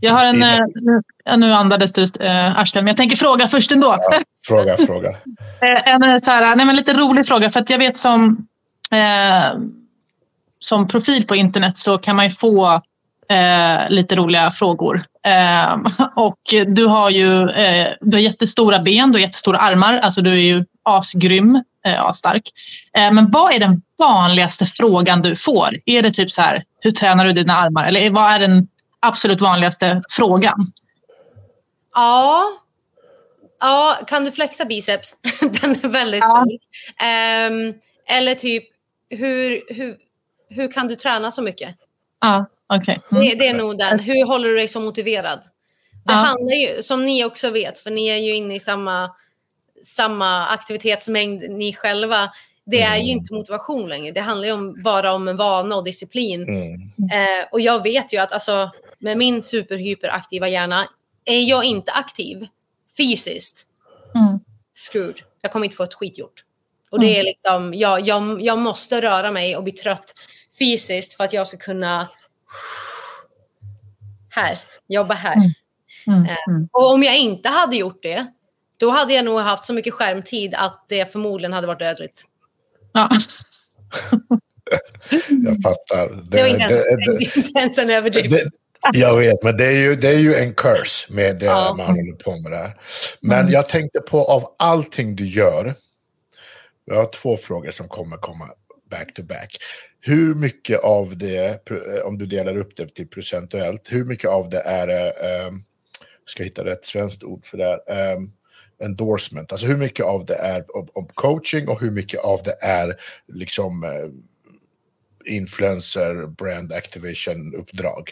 Speaker 2: Jag har en... Eh, Nu, ja, nu andades du, äh, Arslen, men jag tänker fråga först ändå.
Speaker 1: Fråga, fråga.
Speaker 2: Eh, En eh, så här, nej, men lite rolig fråga, för att jag vet som, eh, som profil på internet så kan man ju få eh, lite roliga frågor. Eh, och du har ju eh, du har jättestora ben, du har jättestora armar, alltså du är ju asgrym, eh, asstark. Eh, men vad är den vanligaste frågan du får? Är det typ så här, hur tränar du dina armar? Eller vad är den absolut vanligaste frågan?
Speaker 3: Ja. ja, kan du flexa biceps? den är väldigt
Speaker 2: Ja.
Speaker 3: stor. Ehm, eller typ, hur, hur, hur kan du träna så mycket?
Speaker 2: Ja, okej. Mm.
Speaker 3: Det, det är nog den. Hur håller du dig så motiverad? Det
Speaker 2: Ja.
Speaker 3: handlar ju, som ni också vet, för ni är ju inne i samma, samma aktivitetsmängd ni själva. Det är ju
Speaker 1: Mm.
Speaker 3: inte motivation längre. Det handlar ju om, bara om en vana och disciplin.
Speaker 1: Mm.
Speaker 3: Eh, och jag vet ju att alltså, med min superhyperaktiva hjärna, är jag inte aktiv fysiskt,
Speaker 2: Mm.
Speaker 3: screwed. Jag kommer inte få ett skit gjort. Och det är liksom, jag, jag, jag måste röra mig och bli trött fysiskt för att jag ska kunna här, jobba här.
Speaker 2: Mm. Mm. Mm.
Speaker 3: Och om jag inte hade gjort det, då hade jag nog haft så mycket skärmtid att det förmodligen hade varit dödligt.
Speaker 2: Ja.
Speaker 1: Jag fattar.
Speaker 3: Det var
Speaker 1: Det,
Speaker 3: inte,
Speaker 1: det,
Speaker 3: ens,
Speaker 1: det,
Speaker 3: inte ens en överdrift.
Speaker 1: det, jag vet, men det är ju, det är ju en curse med det
Speaker 3: Ja.
Speaker 1: man håller på med där. Men jag tänkte på av allting du gör. Jag har två frågor som kommer komma back to back. Hur mycket av det, pro- om du delar upp det till procentuellt, hur mycket av det är, eh, um, ska jag hitta rätt svenskt ord för det här, um, endorsement, alltså hur mycket av det är om, om coaching och hur mycket av det är liksom eh, influencer, brand activation uppdrag?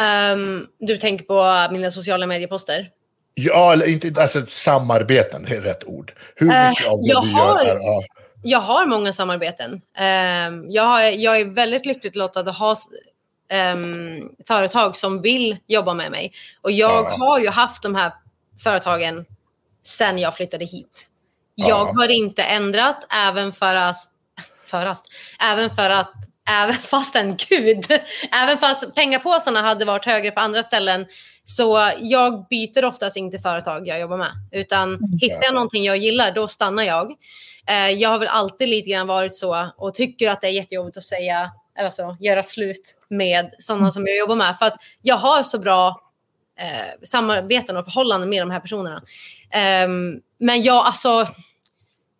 Speaker 3: Ehm, du tänker på mina sociala medieposter?
Speaker 1: Ja, eller inte, alltså samarbeten är rätt ord. Hur
Speaker 3: Eh,
Speaker 1: mycket av det
Speaker 3: jag
Speaker 1: du
Speaker 3: har-
Speaker 1: gör är... Ja,
Speaker 3: Jag har många samarbeten. Ehm, jag, har, jag är väldigt lyckligt lottad att ha ehm, företag som vill jobba med mig. Och jag
Speaker 1: Ja.
Speaker 3: har ju haft de här företagen sen jag flyttade hit. Jag
Speaker 1: Ja.
Speaker 3: har inte ändrat även för att, för att, även för att Även fast en gud, även fast pengapåsarna hade varit högre på andra ställen. Så jag byter oftast inte företag jag jobbar med. Utan hittar jag någonting jag gillar, då stannar jag. Eh, jag har väl alltid lite grann varit så och tycker att det är jättejobbigt att säga, eller alltså göra slut med sådana som jag jobbar med. För att jag har så bra eh, samarbeten och förhållanden med de här personerna. Ehm, men jag, alltså,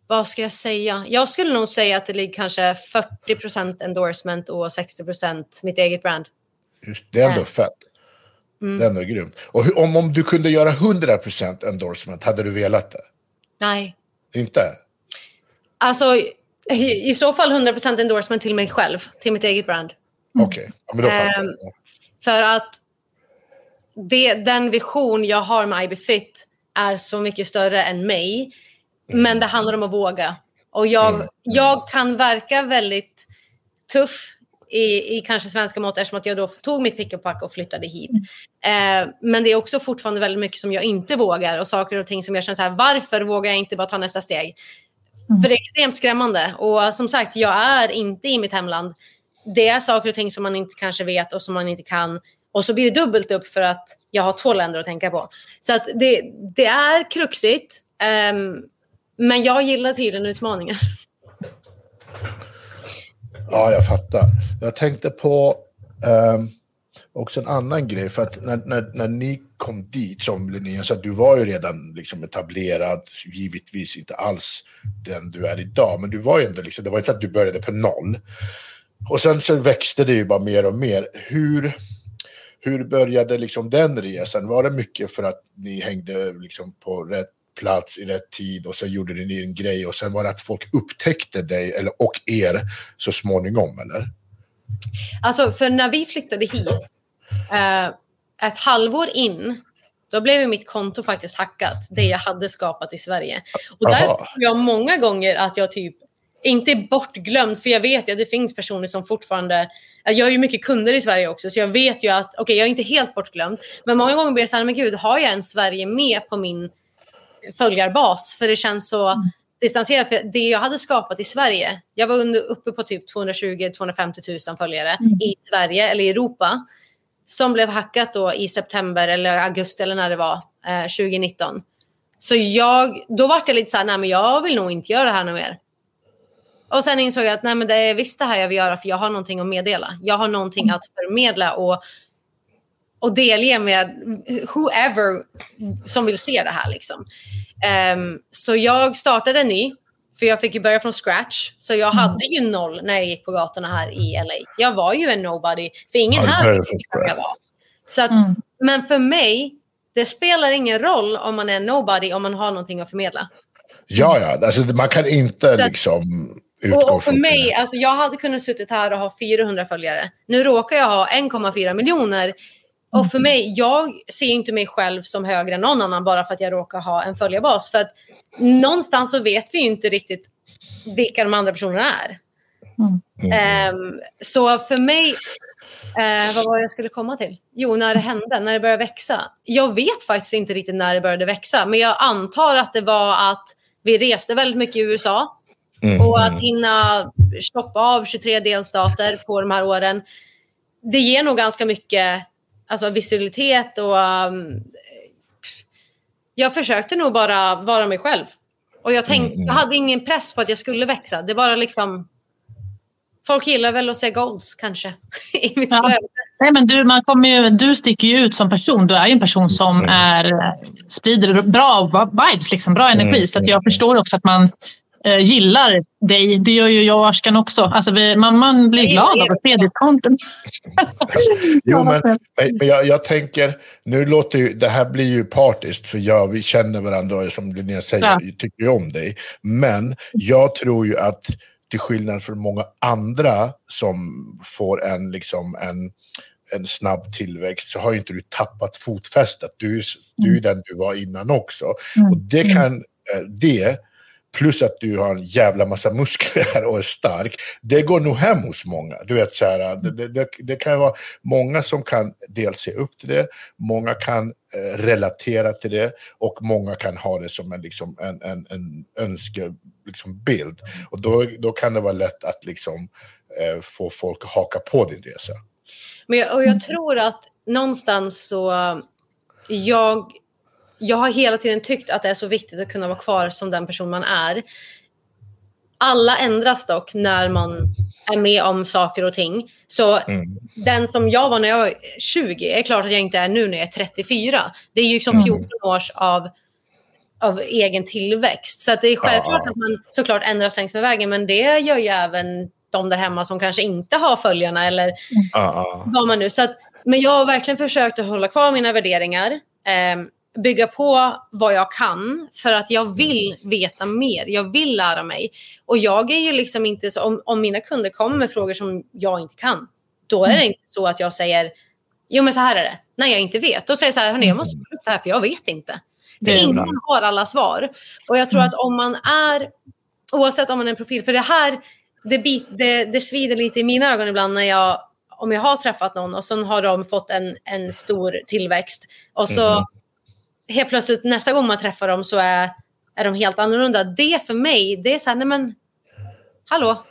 Speaker 3: vad ska jag säga? Jag skulle nog säga att det ligger kanske 40% endorsement och 60% mitt eget brand.
Speaker 1: just, det är ändå
Speaker 3: Ja.
Speaker 1: fett.
Speaker 3: Mm.
Speaker 1: Det är ändå grymt. Och hur, om, om du kunde göra 100% endorsement, hade du velat det?
Speaker 3: Nej.
Speaker 1: Inte?
Speaker 3: Alltså, i, i så fall 100% endorsement till mig själv, till mitt eget brand.
Speaker 1: Okej, ja, men då fattar
Speaker 3: Ehm,
Speaker 1: jag.
Speaker 3: För att det, den vision jag har med IB Fit är så mycket större än mig. Men det handlar om att våga. Och jag,
Speaker 1: Mm.
Speaker 3: jag kan verka väldigt tuff i, i kanske svenska mått eftersom att jag då tog mitt pick och pack och flyttade hit. Eh, men det är också fortfarande väldigt mycket som jag inte vågar och saker och ting som jag känner så här, varför vågar jag inte bara ta nästa steg? För det är extremt skrämmande. Och som sagt, jag är inte i mitt hemland. Det är saker och ting som man inte kanske vet och som man inte kan. Och så blir det dubbelt upp för att jag har två länder att tänka på. Så att det, det är kruxigt. Um, men jag gillar tydligen utmaningar.
Speaker 1: Ja, jag fattar. Jag tänkte på um, också en annan grej. För att när, när, när ni kom dit, som Linnea sa, du var ju redan liksom etablerad, givetvis inte alls den du är idag, men du var ju ändå liksom, det var inte så att du började på noll. Och sen så växte det ju bara mer och mer. Hur, hur började liksom den resan? Var det mycket för att ni hängde liksom på rätt plats i rätt tid och sen gjorde ni en grej och sen var det att folk upptäckte dig eller, och er så småningom eller?
Speaker 3: Alltså för när vi flyttade hit, eh, ett halvår in, då blev mitt konto faktiskt hackat, det jag hade skapat i Sverige. Och där
Speaker 1: Aha.
Speaker 3: tror jag många gånger att jag typ inte bortglömd, för jag vet ju att det finns personer som fortfarande... Jag har ju mycket kunder i Sverige också, så jag vet ju att okej, jag är inte helt bortglömd. Men många gånger blir jag så här, men gud, har jag en Sverige med på min följarbas? För det känns så distanserat. För det jag hade skapat i Sverige, jag var under, uppe på typ 220-250 000 följare i Sverige eller i Europa. Som blev hackat då i september eller augusti eller när det var, eh, 2019. Så jag, då var jag lite så här, nej men jag vill nog inte göra det här nu mer. Och sen insåg jag att nej men det är visst det här jag vill göra för jag har någonting att meddela. Jag har någonting att förmedla och, och delge med whoever som vill se det här. Liksom. Ehm, så jag startade en ny, för jag fick ju börja från scratch. Så jag hade ju noll när jag gick på gatorna här i LA. Jag var ju en nobody, för ingen
Speaker 1: Ja,
Speaker 3: här visste vem jag var. Så att,
Speaker 2: Mm.
Speaker 3: Men för mig, det spelar ingen roll om man är nobody om man har någonting att förmedla.
Speaker 1: Ja, ja, alltså man kan inte
Speaker 3: Så
Speaker 1: liksom utgå
Speaker 3: Och, för
Speaker 1: från
Speaker 3: mig,
Speaker 1: det.
Speaker 3: alltså jag hade kunnat suttit här och ha 400 följare. Nu råkar jag ha 1,4 miljoner. Och för mig, jag ser inte mig själv som högre än någon annan bara för att jag råkar ha en följarbas. För att någonstans så vet vi ju inte riktigt vilka de andra personerna är.
Speaker 1: Mm.
Speaker 3: Ehm, så för mig, eh, vad var det jag skulle komma till? Jo, när det hände, när det började växa. Jag vet faktiskt inte riktigt när det började växa, men jag antar att det var att vi reste väldigt mycket i USA.
Speaker 1: Mm,
Speaker 3: Och att hinna stoppa av 23 delstater på de här åren, det ger nog ganska mycket alltså, visualitet och... um, jag försökte nog bara vara mig själv. Och jag, tänkte,
Speaker 1: Mm,
Speaker 3: jag hade ingen press på att jag skulle växa. Det bara liksom... Folk gillar väl att se goals kanske. I mitt
Speaker 2: Ja.
Speaker 3: flöde.
Speaker 2: Nej, men du, man kommer ju, du sticker ju ut som person. Du är ju en person som
Speaker 1: Mm.
Speaker 2: är, sprider bra vibes, liksom, bra energi.
Speaker 1: Mm,
Speaker 2: Så att jag förstår också att man eh, gillar dig. Det gör ju jag och Ashkan också. Alltså vi, man, man blir glad av att se ditt content.
Speaker 1: Jo, men, men jag, jag tänker, nu låter ju, det här blir ju partiskt, för jag, vi känner varandra och som Linnea säger,
Speaker 2: Ja.
Speaker 1: jag tycker ju om dig. Men jag tror ju att till skillnad från många andra som får en, liksom, en, en snabb tillväxt så har ju inte du tappat fotfästet. Du, du är ju den du var innan också.
Speaker 2: Mm.
Speaker 1: Och det kan, eh, det, plus att du har en jävla massa muskler och är stark, det går nog hem hos många. Du vet, så här, det, det, det, det kan vara många som kan dels se upp till det, många kan eh, relatera till det och många kan ha det som en, liksom, en, en, en önskebild. Liksom, bild. och då, då kan det vara lätt att liksom, eh, få folk att haka på din resa.
Speaker 3: Men jag, och jag tror att någonstans så... Jag, jag har hela tiden tyckt att det är så viktigt att kunna vara kvar som den person man är. Alla ändras dock när man är med om saker och ting. Så
Speaker 1: Mm.
Speaker 3: den som jag var när jag var 20 är klart att jag inte är nu när jag är 34. Det är ju som
Speaker 2: Mm.
Speaker 3: 14 års av, av egen tillväxt. Så det är självklart
Speaker 1: Ja.
Speaker 3: att man såklart ändras längs med vägen. Men det gör ju även de där hemma som kanske inte har följarna eller
Speaker 1: ja.
Speaker 3: vad man nu. Så att, men jag har verkligen försökt att hålla kvar mina värderingar. Eh, bygga på vad jag kan för att jag vill veta mer. Jag vill lära mig. Och jag är ju liksom inte så, om, om mina kunder kommer med frågor som jag inte kan, då är det inte så att jag säger, jo men så här är det, när jag inte vet. Då säger jag så här, hörni jag måste kolla upp det här för jag vet inte. För
Speaker 2: bra.
Speaker 3: ingen har alla svar. Och jag tror att om man är, oavsett om man är en profil, för det här, det, bit, det, det svider lite i mina ögon ibland när jag, om jag har träffat någon och så har de fått en, en stor tillväxt och så
Speaker 1: Mhm.
Speaker 3: Helt plötsligt nästa gång man träffar dem så är, är de helt annorlunda. Det för mig, det är så här, nej men, hallå,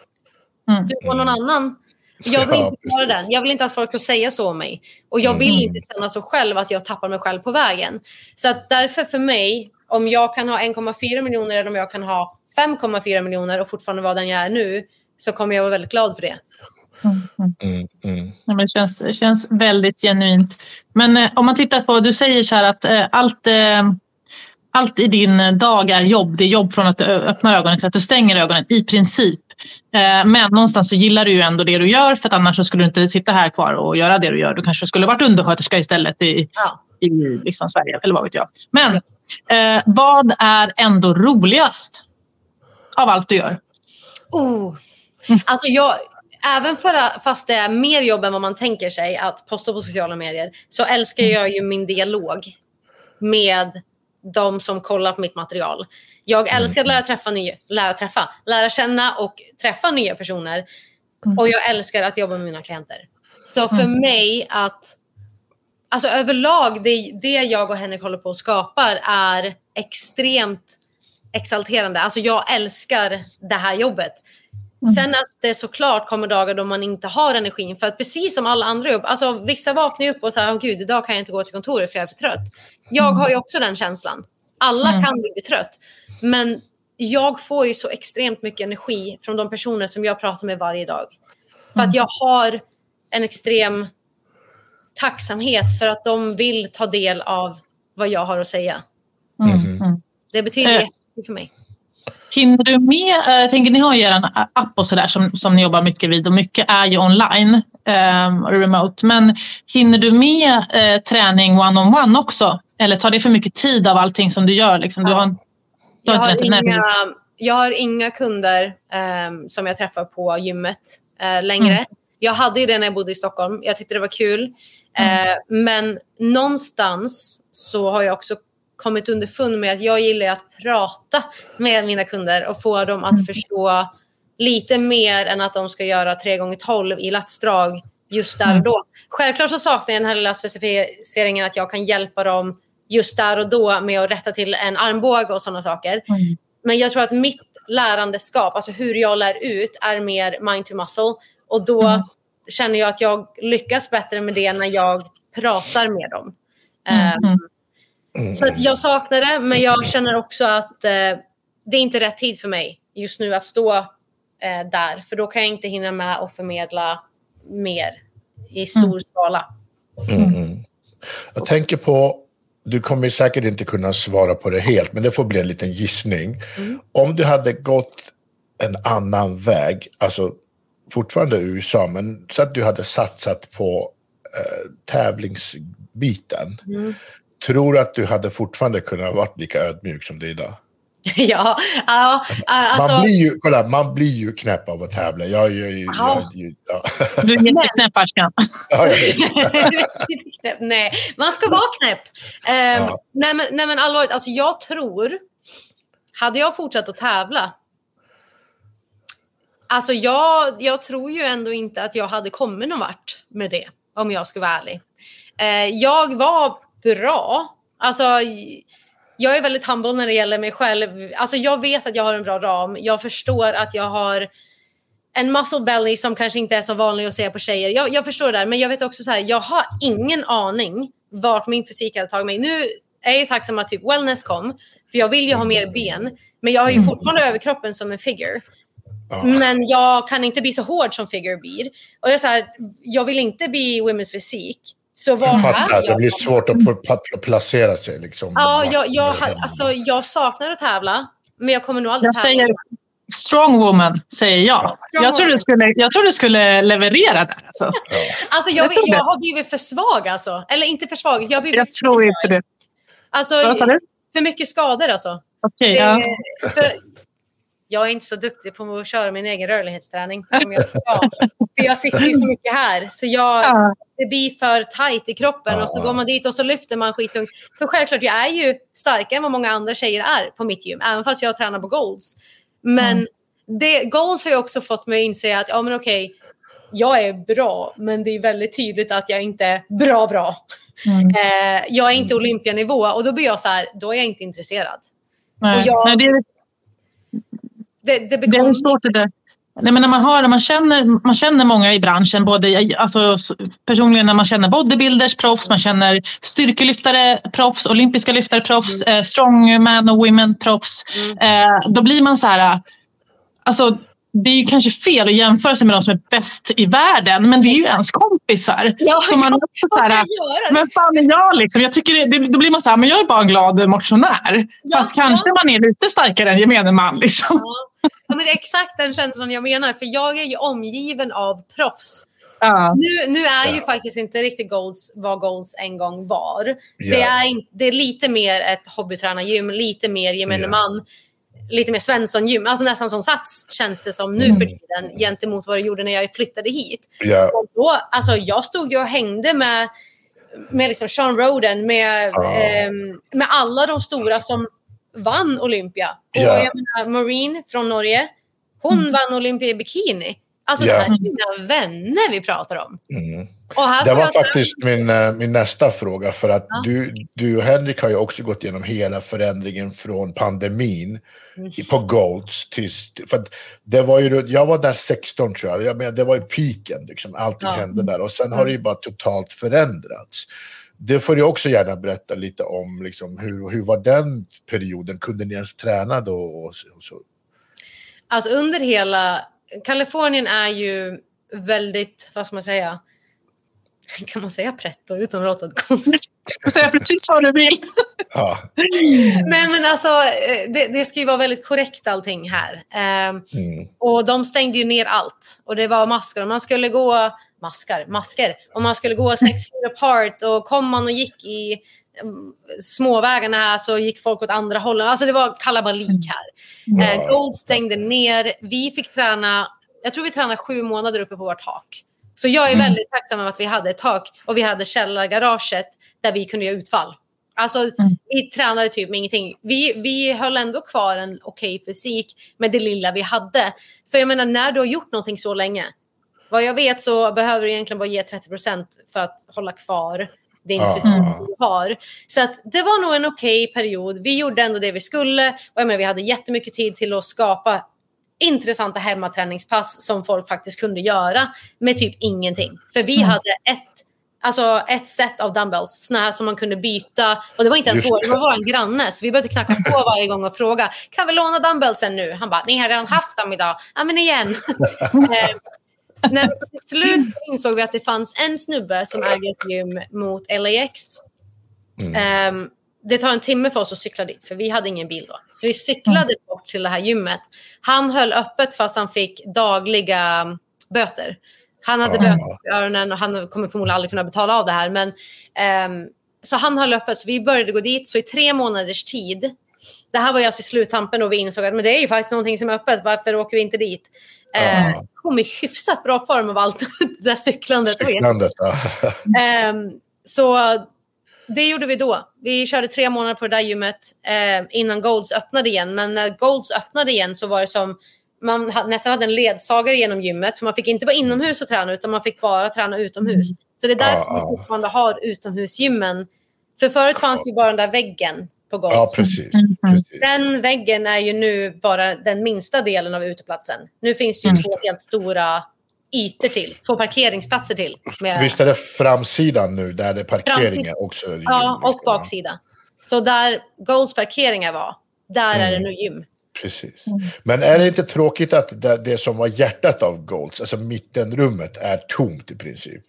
Speaker 2: Mm.
Speaker 3: du var någon annan. Jag vill inte vara den. Jag vill inte att folk ska säga så om mig. Och jag vill
Speaker 1: Mm.
Speaker 3: inte känna så själv att jag tappar mig själv på vägen. Så att därför för mig, om jag kan ha 1,4 miljoner eller om jag kan ha 5,4 miljoner och fortfarande vara den jag är nu, så kommer jag vara väldigt glad för det.
Speaker 2: Mm. Mm.
Speaker 1: Mm, mm.
Speaker 2: Ja, men det, känns, känns väldigt genuint. Men eh, om man tittar på, du säger så här att eh, allt, eh, allt i din dag är jobb. Det är jobb från att du öppnar ögonen till att du stänger ögonen i princip. Eh, men någonstans så gillar du ju ändå det du gör för att annars så skulle du inte sitta här kvar och göra det du gör. Du kanske skulle varit undersköterska istället i,
Speaker 3: Ja.
Speaker 2: i liksom Sverige eller vad vet jag. Men eh, vad är ändå roligast av allt du gör?
Speaker 3: Oh. Alltså jag, även för, fast det är mer jobb än vad man tänker sig att posta på sociala medier så älskar jag ju min dialog med de som kollar på mitt material. Jag älskar att lära träffa, nya, lära träffa, lära känna och träffa nya personer. Och jag älskar att jobba med mina klienter. Så för mig att Alltså överlag, det, det jag och Henrik håller på och skapar är extremt exalterande. Alltså jag älskar det här jobbet. Sen att det såklart kommer dagar då man inte har energin. För att precis som alla andra jobb, alltså vissa vaknar upp och säger, oh, gud, idag kan jag inte gå till kontoret för jag är för trött. Jag har ju också den känslan. Alla
Speaker 2: Mm.
Speaker 3: kan bli trött. Men jag får ju så extremt mycket energi från de personer som jag pratar med varje dag. För att jag har en extrem tacksamhet för att de vill ta del av vad jag har att säga.
Speaker 2: Mm. Mm.
Speaker 3: Det betyder
Speaker 2: Eh.
Speaker 3: jättemycket för mig.
Speaker 2: Hinner du med, eh, jag tänker ni har ju er app och sådär som, som ni jobbar mycket vid och mycket är ju online, eh, remote. Men hinner du med eh, träning one-on-one också? Eller tar det för mycket tid av allting som du gör? Liksom? Du har, du
Speaker 3: Jag
Speaker 2: har inte
Speaker 3: inga, jag har inga kunder ehm, som jag träffar på gymmet eh, längre.
Speaker 2: Mm.
Speaker 3: Jag hade ju det när jag bodde i Stockholm. Jag tyckte det var kul.
Speaker 2: Mm.
Speaker 3: Eh, men någonstans så har jag också kommit underfund med att jag gillar att prata med mina kunder och få dem att
Speaker 2: Mm.
Speaker 3: förstå lite mer än att de ska göra 3 gånger 12 i latsdrag just där
Speaker 2: Mm.
Speaker 3: och då. Självklart så saknar jag den här lilla specificeringen att jag kan hjälpa dem just där och då med att rätta till en armbåge och sådana saker.
Speaker 2: Mm.
Speaker 3: Men jag tror att mitt lärandeskap, alltså hur jag lär ut, är mer mind to muscle. Och då
Speaker 2: Mm.
Speaker 3: känner jag att jag lyckas bättre med det när jag pratar med dem.
Speaker 2: Mm.
Speaker 3: Eh, så att jag saknar det, men jag känner också att eh, det är inte rätt tid för mig just nu att stå eh, där. För då kan jag inte hinna med att förmedla mer i stor
Speaker 2: Mm.
Speaker 3: skala.
Speaker 1: Mm, mm. Jag tänker på, du kommer säkert inte kunna svara på det helt, men det får bli en liten gissning.
Speaker 3: Mm.
Speaker 1: Om du hade gått en annan väg, alltså fortfarande USA, men så att du hade satsat på eh, tävlingsbiten,
Speaker 3: Mm.
Speaker 1: Tror du att du hade fortfarande kunnat vara lika ödmjuk som du är idag?
Speaker 3: ja, ja, alltså,
Speaker 1: man, blir ju, kolla, man blir ju knäpp av att tävla. Jag, jag, jag, jag,
Speaker 3: Ja.
Speaker 1: jag, ja.
Speaker 2: Du är jätteknäpp Ashkan.
Speaker 3: Nej, man ska vara knäpp.
Speaker 1: Ja.
Speaker 3: nej, men, nej men allvarligt, alltså jag tror... Hade jag fortsatt att tävla... Alltså jag, jag tror ju ändå inte att jag hade kommit någon vart med det. Om jag ska vara ärlig. Eh, jag var bra. Alltså, jag är väldigt humble när det gäller mig själv. Alltså jag vet att jag har en bra ram. Jag förstår att jag har en muscle belly som kanske inte är så vanlig att se på tjejer. Jag, jag förstår det där, men jag vet också så här, jag har ingen aning vart min fysik hade tagit mig. Nu är jag ju tacksam att typ wellness kom, för jag vill ju ha mer ben. Men jag har ju fortfarande överkroppen som en figure. Men jag kan inte bli så hård som figure blir. Och jag, så här, jag vill inte bli women's fysik. Så vad
Speaker 1: Jag fattar, det
Speaker 3: jag?
Speaker 1: blir svårt att pl- pl- placera sig. Liksom,
Speaker 3: Ja, jag, jag, alltså, jag saknar att tävla, men jag kommer nog aldrig
Speaker 2: Jag
Speaker 3: tävla.
Speaker 2: säger strong woman, säger jag.
Speaker 3: Strong
Speaker 2: Jag tror du
Speaker 3: woman.
Speaker 2: skulle, jag tror du skulle leverera där. Alltså.
Speaker 3: Alltså,
Speaker 2: Jag
Speaker 3: jag,
Speaker 2: det.
Speaker 3: jag har blivit för svag alltså. Eller inte för svag, jag
Speaker 2: Jag tror inte det.
Speaker 3: Alltså, för mycket skador alltså.
Speaker 2: Okej,
Speaker 3: Det-
Speaker 2: ja.
Speaker 3: för jag är inte så duktig på att köra min egen rörlighetsträning. Som jag, för jag sitter ju så mycket här. Så jag,
Speaker 2: Ja.
Speaker 3: det blir för tajt i kroppen. Och så går man dit och så lyfter man skittungt. För självklart, jag är ju starkare än vad många andra tjejer är på mitt gym. Även fast jag tränar på Golds. Men
Speaker 2: Mm.
Speaker 3: det, Golds har ju också fått mig att inse att ja, men okej, jag är bra. Men det är väldigt tydligt att jag inte är bra bra.
Speaker 2: Mm.
Speaker 3: Eh, jag är inte Olympianivå. Och då blir jag så här, då är jag inte intresserad.
Speaker 2: Nej.
Speaker 3: och jag-
Speaker 2: Nej, det, är-
Speaker 3: Det, det
Speaker 2: det är svårt det där. Nej, men när man, har, man, känner, man känner många i branschen, både alltså, personligen när man känner bodybuilders, proffs, man känner styrkelyftare, proffs, olympiska lyftare, proffs, eh, strongman och women, proffs. Eh, då blir man så här, alltså, det är ju kanske fel att jämföra sig med de som är bäst i världen, men det är ju ens kompisar.
Speaker 3: Ja,
Speaker 2: Så man också så här, men fan är jag liksom? Jag tycker det, det, då blir man så här, men jag är bara en glad motionär.
Speaker 3: Ja,
Speaker 2: Fast kanske man är lite starkare än gemene man. Liksom.
Speaker 3: Ja. Ja, men det är exakt den känslan jag menar, för jag är ju omgiven av proffs.
Speaker 2: Ja.
Speaker 3: Nu, nu är ju
Speaker 1: Ja.
Speaker 3: faktiskt inte riktigt Golds vad Golds en gång var. Det,
Speaker 1: Ja.
Speaker 3: är det är lite mer ett hobbytränargym, lite mer gemene
Speaker 1: Ja.
Speaker 3: man, lite mer Svensson-gym. Alltså nästan som Sats känns det som nu
Speaker 1: Mm.
Speaker 3: för tiden gentemot vad det gjorde när jag flyttade hit.
Speaker 1: Ja,
Speaker 3: Och då, alltså, jag stod ju och hängde med, med liksom Sean Roden, med,
Speaker 1: Ja.
Speaker 3: ehm, med alla de stora som vann Olympia. Och
Speaker 1: Ja.
Speaker 3: jag menar, Maureen från Norge, hon vann Olympia i bikini. Alltså
Speaker 1: Ja.
Speaker 3: det här är mina vänner vi pratar om.
Speaker 1: mm. Det var
Speaker 3: jag
Speaker 1: faktiskt min, eh, min nästa fråga. För att
Speaker 3: Ja.
Speaker 1: du, du och Henrik har ju också gått igenom hela förändringen från pandemin
Speaker 3: Mm.
Speaker 1: på Golds. Tills, för det var ju, jag var där 16 tror jag. jag menar, det var ju piken. Liksom. Allting
Speaker 3: Ja.
Speaker 1: hände där. Och sen har det ju bara totalt förändrats. Det får du också gärna berätta lite om. Liksom, hur, hur var den perioden? Kunde ni ens träna då? Och så?
Speaker 3: Alltså under hela... Kalifornien är ju väldigt, vad ska man säga? Kan man säga pretto utan att låta konstigt?
Speaker 2: Jag säger precis vad du vill.
Speaker 1: Ja.
Speaker 3: Men, men alltså, eh, det, det ska ju vara väldigt korrekt allting här. Ehm,
Speaker 1: Mm.
Speaker 3: Och de stängde ju ner allt. Och det var masker. Och man skulle gå... Maskar? Masker. Och man skulle gå sex feet apart. Och kom man och gick i småvägarna här så gick folk åt andra hållet. Alltså det var kalabalik här.
Speaker 1: Ja.
Speaker 3: Eh, Gold stängde ner. Vi fick träna... Jag tror vi tränade sju månader uppe på vårt tak. Så jag är väldigt tacksam över att vi hade ett tak. Och vi hade källargaraget där vi kunde göra utfall. Alltså, vi tränade typ med ingenting. Vi, vi höll ändå kvar en okej fysik med det lilla vi hade. För jag menar, när du har gjort någonting så länge. Vad jag vet så behöver du egentligen bara ge 30% för att hålla kvar din
Speaker 1: Ja.
Speaker 3: fysik
Speaker 1: Mm.
Speaker 3: du har. Så att det var nog en okej period. Vi gjorde ändå det vi skulle. Och jag menar, vi hade jättemycket tid till att skapa intressanta hemmaträningspass som folk faktiskt kunde göra med typ ingenting. För vi
Speaker 2: Mm.
Speaker 3: hade ett Alltså ett set av dumbbells, såna här som man kunde byta. Och det var inte ens vår,
Speaker 1: det.
Speaker 3: det var vår granne. Så vi behövde knacka på varje gång och fråga, kan vi låna dumbbellsen nu? Han bara, ni har redan haft dem idag. Ja men igen. när vi till slut så insåg vi att det fanns en snubbe som äger ett gym mot LAX.
Speaker 1: Mm.
Speaker 3: Ehm, det tar en timme för oss att cykla dit, för vi hade ingen bil då. Så vi cyklade bort till det här gymmet. Han höll öppet fast han fick dagliga böter. Han hade
Speaker 1: Ja.
Speaker 3: böter i öronen och han kommer förmodligen aldrig kunna betala av det här. Men, ehm, så han höll öppet, så vi började gå dit. Så i tre månaders tid, det här var ju alltså i sluttampen och vi insåg att men det är ju faktiskt någonting som är öppet, varför åker vi inte dit? Eh,
Speaker 1: Ja.
Speaker 3: kom i hyfsat bra form av allt det där cyklandet.
Speaker 1: Cyklandet, ja.
Speaker 3: Ehm, så det gjorde vi då. Vi körde tre månader på det där gymmet eh, innan Golds öppnade igen. Men när Golds öppnade igen så var det som man nästan hade en ledsagare genom gymmet. För man fick inte vara inomhus och träna utan man fick bara träna utomhus. Så det är därför
Speaker 1: Ja,
Speaker 3: vi fortfarande har utomhusgymmen. För förut fanns ju bara den där väggen på Golds.
Speaker 1: ja, precis.
Speaker 2: Mm.
Speaker 1: precis.
Speaker 3: Den väggen är ju nu bara den minsta delen av uteplatsen. Nu finns det ju
Speaker 2: Mm.
Speaker 3: två helt stora ytor till. Två parkeringsplatser till. Med...
Speaker 1: Visst är det framsidan nu där det är parkeringar också?
Speaker 3: Ja,
Speaker 1: Gym,
Speaker 3: och baksida. Så där Golds parkeringar var, där är det nu gym.
Speaker 1: Precis.
Speaker 2: Mm.
Speaker 1: Men är det inte tråkigt att det, det som var hjärtat av Golds, alltså mittenrummet, är tomt i princip?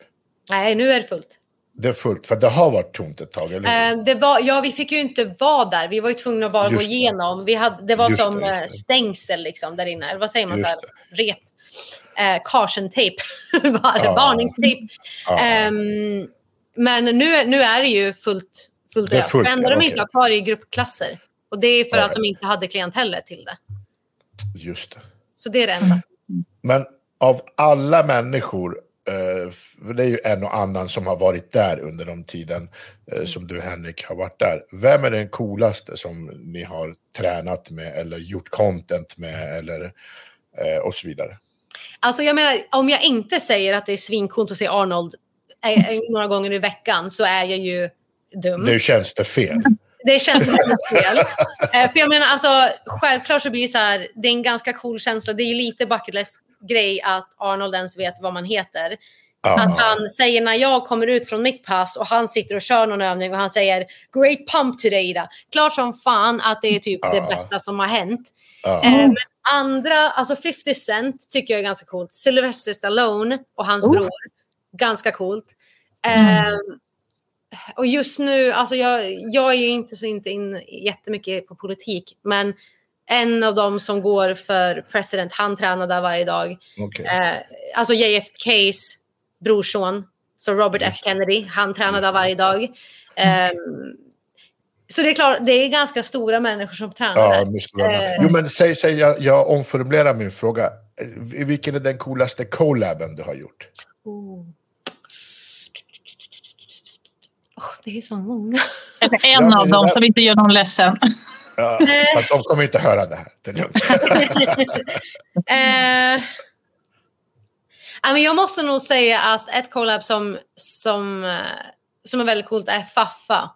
Speaker 3: Nej, nu är det fullt.
Speaker 1: Det är fullt, för det har varit tomt ett tag, eller hur?
Speaker 3: Eh, det var, ja, vi fick ju inte vara där. Vi var ju tvungna att bara
Speaker 1: Just
Speaker 3: gå
Speaker 1: det.
Speaker 3: igenom. Vi hade, det var
Speaker 1: Just
Speaker 3: som
Speaker 1: det,
Speaker 3: eh,
Speaker 1: det.
Speaker 3: stängsel liksom, där inne. Eller vad säger man? Så här, rep. Eh, caution tape. var det.
Speaker 1: Ja.
Speaker 3: Varningstape.
Speaker 1: Ja.
Speaker 3: Ehm, men nu, nu är det ju fullt, fullt ös. Det enda
Speaker 1: ja,
Speaker 3: de
Speaker 1: okej.
Speaker 3: inte har kvar är gruppklasser. Och det är för
Speaker 1: Ja.
Speaker 3: att de inte hade klientellet till det.
Speaker 1: Just det.
Speaker 3: Så det är det enda.
Speaker 1: Men av alla människor, för det är ju en och annan som har varit där under de tiden eh, som du Henrik har varit där. Vem är den coolaste som ni har tränat med eller gjort content med eller eh, och så vidare?
Speaker 3: Alltså jag menar, om jag inte säger att det är svincoolt att se Arnold eh, eh, några gånger i veckan så är jag ju dum.
Speaker 1: Nu känns det fel.
Speaker 3: Det känns väldigt fel. Eh, för jag menar, alltså, självklart så blir det så här, det är en ganska cool känsla. Det är ju lite bucketlist-grej att Arnold ens vet vad man heter. Att
Speaker 1: Ja,
Speaker 3: han säger när jag kommer ut från mitt pass och han sitter och kör någon övning och han säger “Great pump today Ida”. Klart som fan att det är typ det
Speaker 1: Ja.
Speaker 3: bästa som har hänt.
Speaker 1: ja,
Speaker 3: Eh, men andra, alltså 50 Cent tycker jag är ganska coolt. Sylvester Stallone och hans
Speaker 2: Oh.
Speaker 3: bror, ganska coolt. Eh, och just nu, alltså jag, jag är ju inte så inte in jättemycket på politik, men en av dem som går för president, han tränar där varje dag.
Speaker 1: Okej.
Speaker 3: Eh, alltså JFKs brorson, så Robert F Kennedy, han tränar där varje dag. Ehm, så det är klart, det är ganska stora människor som tränar
Speaker 1: Ja,
Speaker 3: där. Eh.
Speaker 1: Jo, men säg, säg jag, jag omformulerar min fråga. Eh, Vilken är den coolaste collaben du har gjort?
Speaker 3: Oh. Åh, det är så många.
Speaker 2: En
Speaker 1: Ja,
Speaker 2: av dem
Speaker 1: där-
Speaker 2: som inte gör någon ledsen.
Speaker 1: Ja, fast de kommer inte höra det här. Det är lugnt.
Speaker 3: Eh, jag måste nog säga att ett collab som, som, eh, som är väldigt coolt är Faffa.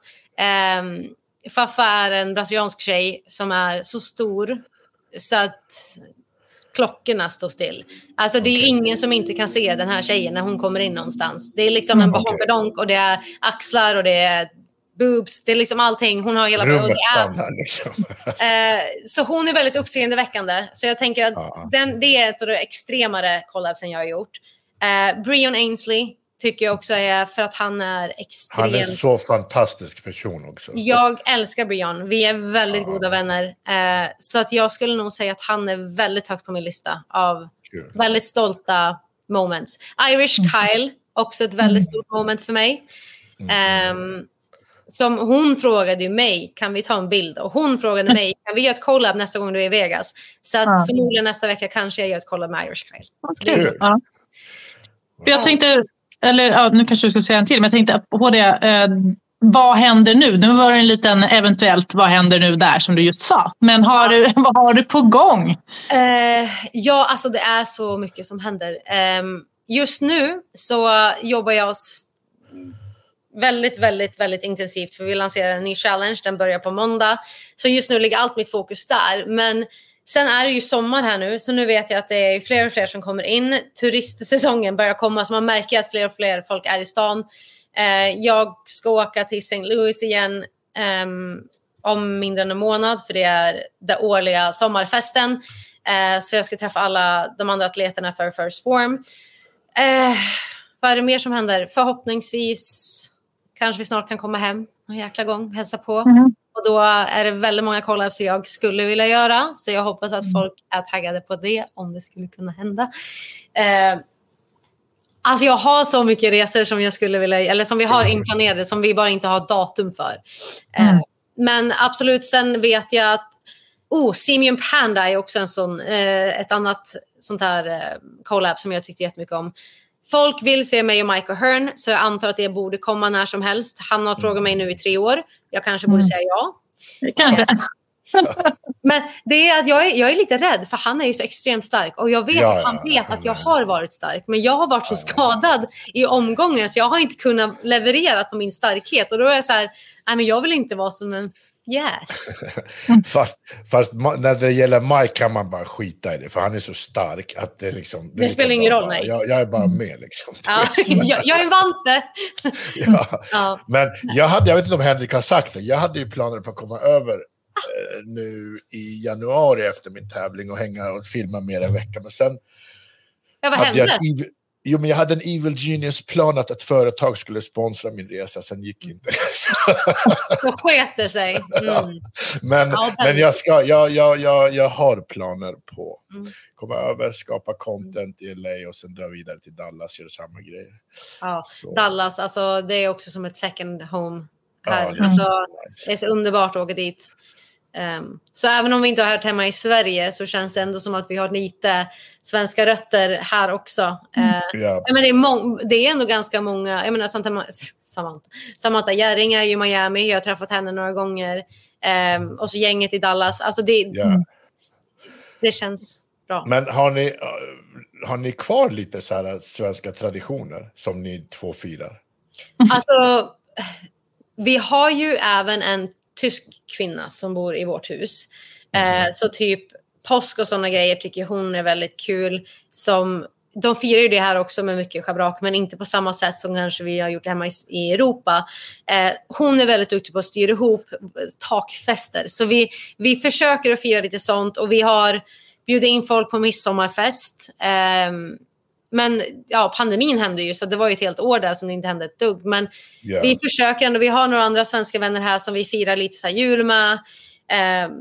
Speaker 3: Um, Faffa är en brasiliansk tjej som är så stor så att klockorna står still. Alltså det är ingen som inte kan se den här tjejen när hon kommer in någonstans. Det är liksom en
Speaker 2: Mm,
Speaker 3: bahonkadonk och det är axlar och det är boobs. Det är liksom allting. Hon har hela
Speaker 1: Rummet stannar liksom.
Speaker 3: Eh, så hon är väldigt uppseendeväckande. Så jag tänker att
Speaker 1: Ja.
Speaker 3: den, det är ett av de extremare collabsen jag har gjort. Eh, Brion Ainsley tycker jag också är för att han är extremt...
Speaker 1: Han är en så fantastisk person också.
Speaker 3: Jag älskar Brion. Vi är väldigt
Speaker 1: Ja.
Speaker 3: goda vänner. Eh, så att jag skulle nog säga att han är väldigt högt på min lista av
Speaker 1: Kul.
Speaker 3: väldigt stolta moments. Irish Kyle, också ett väldigt stort moment för mig. Ehm, som hon frågade ju mig, kan vi ta en bild? Och hon frågade mig, kan vi göra ett collab nästa gång du är i Vegas? Så att
Speaker 2: Ja.
Speaker 3: förmodligen nästa vecka kanske jag gör ett collab med Irish Kyle.
Speaker 1: Kul.
Speaker 2: Ja. Jag tänkte, eller ja, nu kanske du skulle säga en till, men jag tänkte på det. Eh, vad händer nu? Nu var det en liten eventuellt vad händer nu där som du just sa. Men har du, vad har du på gång?
Speaker 3: Eh, ja, alltså det är så mycket som händer. Ehm, just nu så jobbar jag väldigt, väldigt, väldigt intensivt för vi lanserar en ny challenge. Den börjar på måndag. Så just nu ligger allt mitt fokus där. Men sen är det ju sommar här nu, så nu vet jag att det är fler och fler som kommer in. Turistsäsongen börjar komma, så man märker att fler och fler folk är i stan. Eh, jag ska åka till St. Louis igen eh, om mindre än en månad, för det är den årliga sommarfesten. Eh, så jag ska träffa alla de andra atleterna för First Form. Eh, vad är det mer som händer? Förhoppningsvis kanske vi snart kan komma hem någon jäkla gång och hälsa på.
Speaker 2: Mm.
Speaker 3: Och då är det väldigt många collabs jag skulle vilja göra. Så jag hoppas att folk är taggade på det om det skulle kunna hända. Eh, alltså jag har så mycket resor som jag skulle vilja, eller som vi har inplanerade som vi bara inte har datum för. Eh,
Speaker 2: Mm.
Speaker 3: Men absolut, sen vet jag att Oh, Simeon Panda är också en sån, eh, ett annat sånt här eh, collab som jag tyckte jättemycket om. Folk vill se mig och Michael Hearn, så jag antar att det borde komma när som helst. Han har frågat mig nu i tre år. Jag kanske borde
Speaker 2: Mm.
Speaker 3: säga ja.
Speaker 2: Kanske.
Speaker 3: Men det är att jag är, jag är lite rädd, för han är ju så extremt stark. Och jag vet
Speaker 1: Ja,
Speaker 3: att han
Speaker 1: ja,
Speaker 3: vet
Speaker 1: han
Speaker 3: att jag har varit stark. Men jag har varit så skadad i omgången, så jag har inte kunnat leverera på min starkhet. Och då är jag så här, nej men jag vill inte vara som en fjäs.
Speaker 1: Fast, fast ma- när det gäller Mike kan man bara skita i det, för han är så stark att det liksom...
Speaker 3: Det spelar ingen roll, nej.
Speaker 1: Jag, jag är bara med liksom.
Speaker 3: Ja, jag, jag är vante.
Speaker 1: Ja.
Speaker 3: Ja.
Speaker 1: Men jag, hade, jag vet inte om Henrik har sagt det, jag hade ju planer på att komma över eh, nu i januari efter min tävling och hänga och filma mer en vecka. Men sen
Speaker 3: Ja, vad
Speaker 1: hade jag,
Speaker 3: hände?
Speaker 1: evil, jo, men jag hade en Evil Genius-plan att ett företag skulle sponsra min resa, sen gick inte det.
Speaker 3: Då sket det sig. Mm.
Speaker 1: Men,
Speaker 3: Ja,
Speaker 1: men jag, ska, jag, jag, jag, jag har planer på
Speaker 3: Mm.
Speaker 1: komma över, skapa content i LA och sen dra vidare till Dallas, göra samma grejer.
Speaker 3: Ja.
Speaker 1: Så,
Speaker 3: Dallas, alltså, det är också som ett second home här.
Speaker 1: Ja,
Speaker 3: alltså,
Speaker 1: nice.
Speaker 3: det är så underbart att åka dit. Ehm, så även om vi inte har hört hemma i Sverige så känns det ändå som att vi har lite svenska rötter här också.
Speaker 1: Ja,
Speaker 3: ja, men det, är det är ändå ganska många, jag menar Santa, Samantha, Samantha Gärring är ju i Miami, jag har träffat henne några gånger. Ehm, och så gänget i Dallas. Alltså det,
Speaker 1: ja.
Speaker 3: det känns bra.
Speaker 1: Men har ni, eh, har ni kvar lite så här svenska traditioner som ni två firar?
Speaker 3: Alltså, vi har ju även en tysk kvinna som bor i vårt hus. Eh, så typ påsk och sådana grejer tycker hon är väldigt kul. Som, de firar ju det här också med mycket schabrak, men inte på samma sätt som kanske vi har gjort hemma i, i Europa. Eh, hon är väldigt duktig på att styra ihop takfester. Så vi, vi försöker att fira lite sånt och vi har bjudit in folk på midsommarfest. Ehm, men ja, pandemin hände ju, så det var ju ett helt år där som det inte hände ett dugg. Men
Speaker 1: Ja.
Speaker 3: vi försöker ändå. Vi har några andra svenska vänner här som vi firar lite så här jul med. Ehm,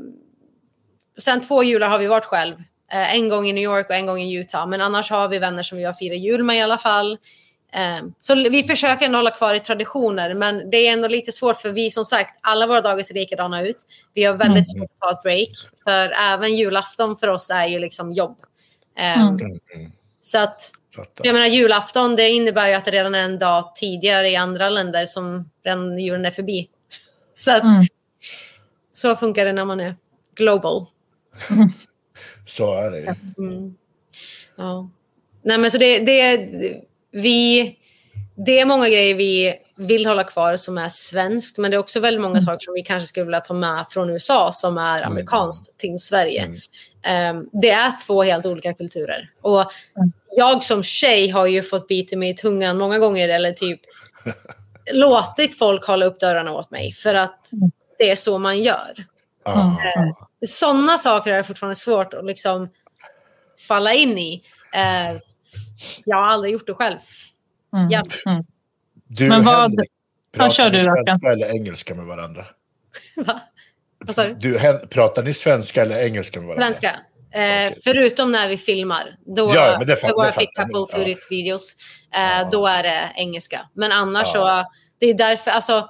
Speaker 3: sen två jular har vi varit själv. Eh, en gång i New York och en gång i Utah. Men annars har vi vänner som vi har firat jul med i alla fall. Eh, så vi försöker ändå hålla kvar i traditioner, men det är ändå lite svårt för vi som sagt, alla våra dagar ser likadana ut. Vi har väldigt svårt att ta ett break, för även julafton för oss är ju liksom jobb. Eh,
Speaker 2: Mm.
Speaker 1: Mm.
Speaker 3: Så att,
Speaker 1: Fattar.
Speaker 3: jag menar julafton, det innebär ju att det redan är en dag tidigare i andra länder som den julen är förbi. Så att,
Speaker 2: Mm.
Speaker 3: så funkar det när man är global.
Speaker 1: Så är det ju.
Speaker 3: Mm. Ja. Nej, men så det, det, vi, det är många grejer vi vill hålla kvar som är svenskt, men det är också väldigt många saker som vi kanske skulle vilja ta med från USA som är amerikanskt till Sverige.
Speaker 1: Mm.
Speaker 3: Ehm, det är två helt olika kulturer. Och jag som tjej har ju fått bita mig i tungan många gånger eller typ låtit folk hålla upp dörrarna åt mig för att det är så man gör.
Speaker 1: Ja.
Speaker 3: Sådana saker är fortfarande svårt att liksom falla in i. Eh, jag har aldrig gjort det själv.
Speaker 2: Mm.
Speaker 3: Ja.
Speaker 2: Mm.
Speaker 1: Du
Speaker 2: Men vad-
Speaker 1: Henrik,
Speaker 2: vad kör
Speaker 1: pratar
Speaker 2: du,
Speaker 1: svenska eller engelska med varandra?
Speaker 3: Va? Vad sa du?
Speaker 1: Du, pratar ni svenska eller engelska med varandra?
Speaker 3: Svenska. Eh,
Speaker 1: Okej.
Speaker 3: Förutom när vi filmar. Då,
Speaker 1: Ja, men det
Speaker 3: för våra Fit. Couple
Speaker 1: Ja.
Speaker 3: Foodies-videos. Eh,
Speaker 1: Ja.
Speaker 3: Då är det engelska. Men annars
Speaker 1: Ja.
Speaker 3: så... Det är därför... Alltså,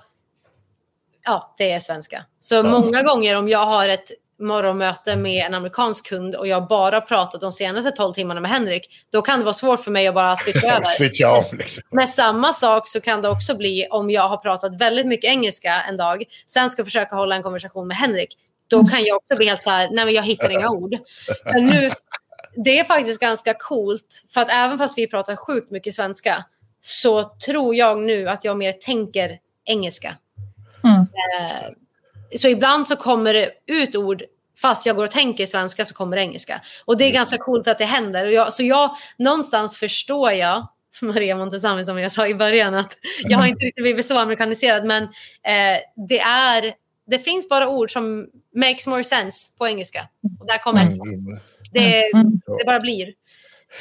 Speaker 3: ja, det är svenska. Så många gånger om jag har ett morgonmöte med en amerikansk kund och jag bara pratat de senaste 12 timmarna med Henrik, då kan det vara svårt för mig att bara switcha över.
Speaker 1: Switcha av liksom.
Speaker 3: Med samma sak så kan det också bli om jag har pratat väldigt mycket engelska en dag, sen ska försöka hålla en konversation med Henrik. Då kan jag också bli helt så här, nej men jag hittar inga ord. Men nu, det är faktiskt ganska coolt, för att även fast vi pratar sjukt mycket svenska, så tror jag nu att jag mer tänker engelska.
Speaker 2: Mm.
Speaker 3: Eh, så ibland så kommer det ut ord, fast jag går och tänker svenska så kommer engelska. Och det är ganska coolt att det händer. Och jag, så jag, någonstans förstår jag, Maria Montesami som jag sa i början, att jag har inte riktigt blivit så amerikaniserad, men eh, det är, det finns bara ord som makes more sense på engelska. Och där kommer ett.
Speaker 1: Mm.
Speaker 3: Det,
Speaker 2: Mm.
Speaker 3: det bara blir.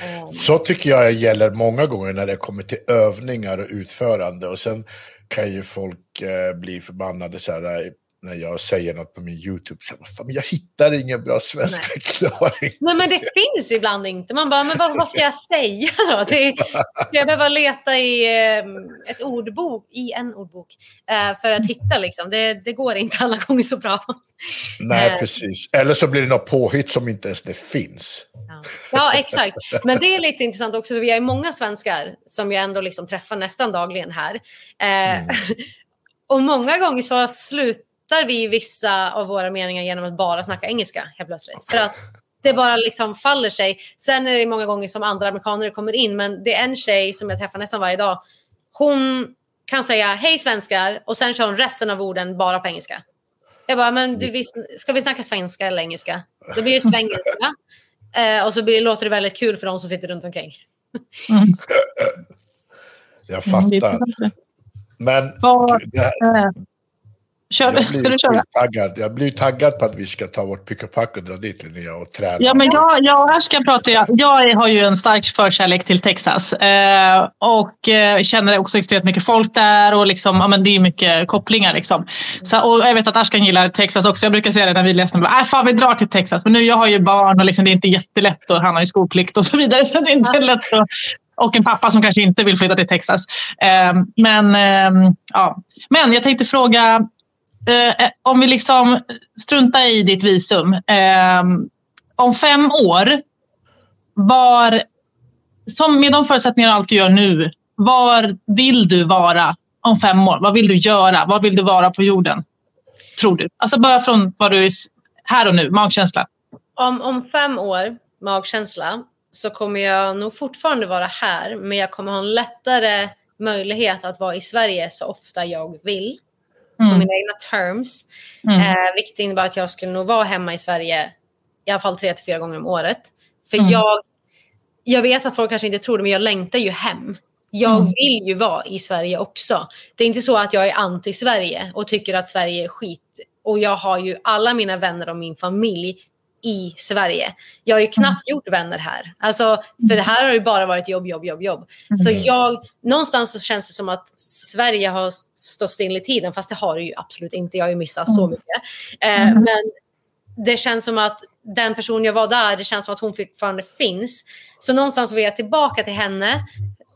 Speaker 3: Eh,
Speaker 1: Så tycker jag gäller många gånger när det kommer till övningar och utförande. Och sen kan ju folk eh, bli förbannade så här, när jag säger något på min YouTube. Så här, "Vad fan, men jag hittar ingen bra svensk
Speaker 3: Nej.
Speaker 1: förklaring.
Speaker 3: Nej, men det finns ibland inte. Man bara, men vad, vad ska jag säga då? Det, ska jag behöva leta i eh, ett ordbok, i en ordbok eh, för att hitta liksom? Det, det går inte alla gånger så bra.
Speaker 1: Nej,
Speaker 3: Eh.
Speaker 1: precis. Eller så blir det något påhitt som inte ens det finns.
Speaker 3: Ja. ja, exakt. Men det är lite intressant också, för vi är många svenskar som jag ändå liksom träffar nästan dagligen här. Eh, och många gånger så slutar vi vissa av våra meningar genom att bara snacka engelska helt plötsligt. För att det bara liksom faller sig. Sen är det många gånger som andra amerikaner kommer in, men det är en tjej som jag träffar nästan varje dag. Hon kan säga hej svenskar och sen kör hon resten av orden bara på engelska. Jag bara, men du, ska vi snacka svenska eller engelska? Då blir det svengelska. Eh, och så blir, låter det väldigt kul för de som sitter runt omkring.
Speaker 2: Mm.
Speaker 1: Jag fattar. Men
Speaker 2: Vad, kör,
Speaker 1: jag
Speaker 2: ska du
Speaker 1: blir
Speaker 2: köra?
Speaker 1: taggad. Jag blir taggad på att vi ska ta vårt pick och pack och dra dit Linnea och träna.
Speaker 2: Ja, men jag, jag och Ashka pratar jag. Jag har ju en stark förkärlek till Texas eh, och eh, känner också extremt mycket folk där och liksom, ja, men det är mycket kopplingar. Liksom. Så, och jag vet att Ashkan gillar Texas också. Jag brukar säga det när vi ledsna. Äh, fan, vi drar till Texas. Men nu jag har ju barn och liksom, det är inte jättelätt och han har ju skolplikt och så vidare. Så det är inte lätt att, och en pappa som kanske inte vill flytta till Texas. Eh, men, eh, ja. men jag tänkte fråga, Eh, eh, om vi liksom struntar i ditt visum. Eh, om fem år, var, som med de förutsättningar allt du gör nu, var vill du vara om fem år? Vad vill du göra? Vad vill du vara på jorden? Tror du? Alltså bara från vad du är här och nu, magkänsla.
Speaker 3: Om, om fem år, magkänsla, så kommer jag nog fortfarande vara här, men jag kommer ha en lättare möjlighet att vara i Sverige så ofta jag vill. På
Speaker 2: Mm.
Speaker 3: mina egna terms.
Speaker 2: Mm.
Speaker 3: Eh, vilket innebär att jag skulle nog vara hemma i Sverige i alla fall tre till fyra gånger om året. För
Speaker 2: Mm.
Speaker 3: jag, jag vet att folk kanske inte tror det, men jag längtar ju hem. Jag
Speaker 2: Mm.
Speaker 3: vill ju vara i Sverige också. Det är inte så att jag är anti-Sverige och tycker att Sverige är skit. Och jag har ju alla mina vänner och min familj i Sverige. Jag har ju knappt gjort vänner här. Alltså, för det här har ju bara varit jobb, jobb, jobb, jobb. Så jag, någonstans så känns det som att Sverige har stått still i tiden, fast det har det ju absolut inte. Jag har ju missat så mycket. Eh,
Speaker 2: Mm.
Speaker 3: Men det känns som att den person jag var där, det känns som att hon fortfarande finns. Så någonstans vill jag tillbaka till henne.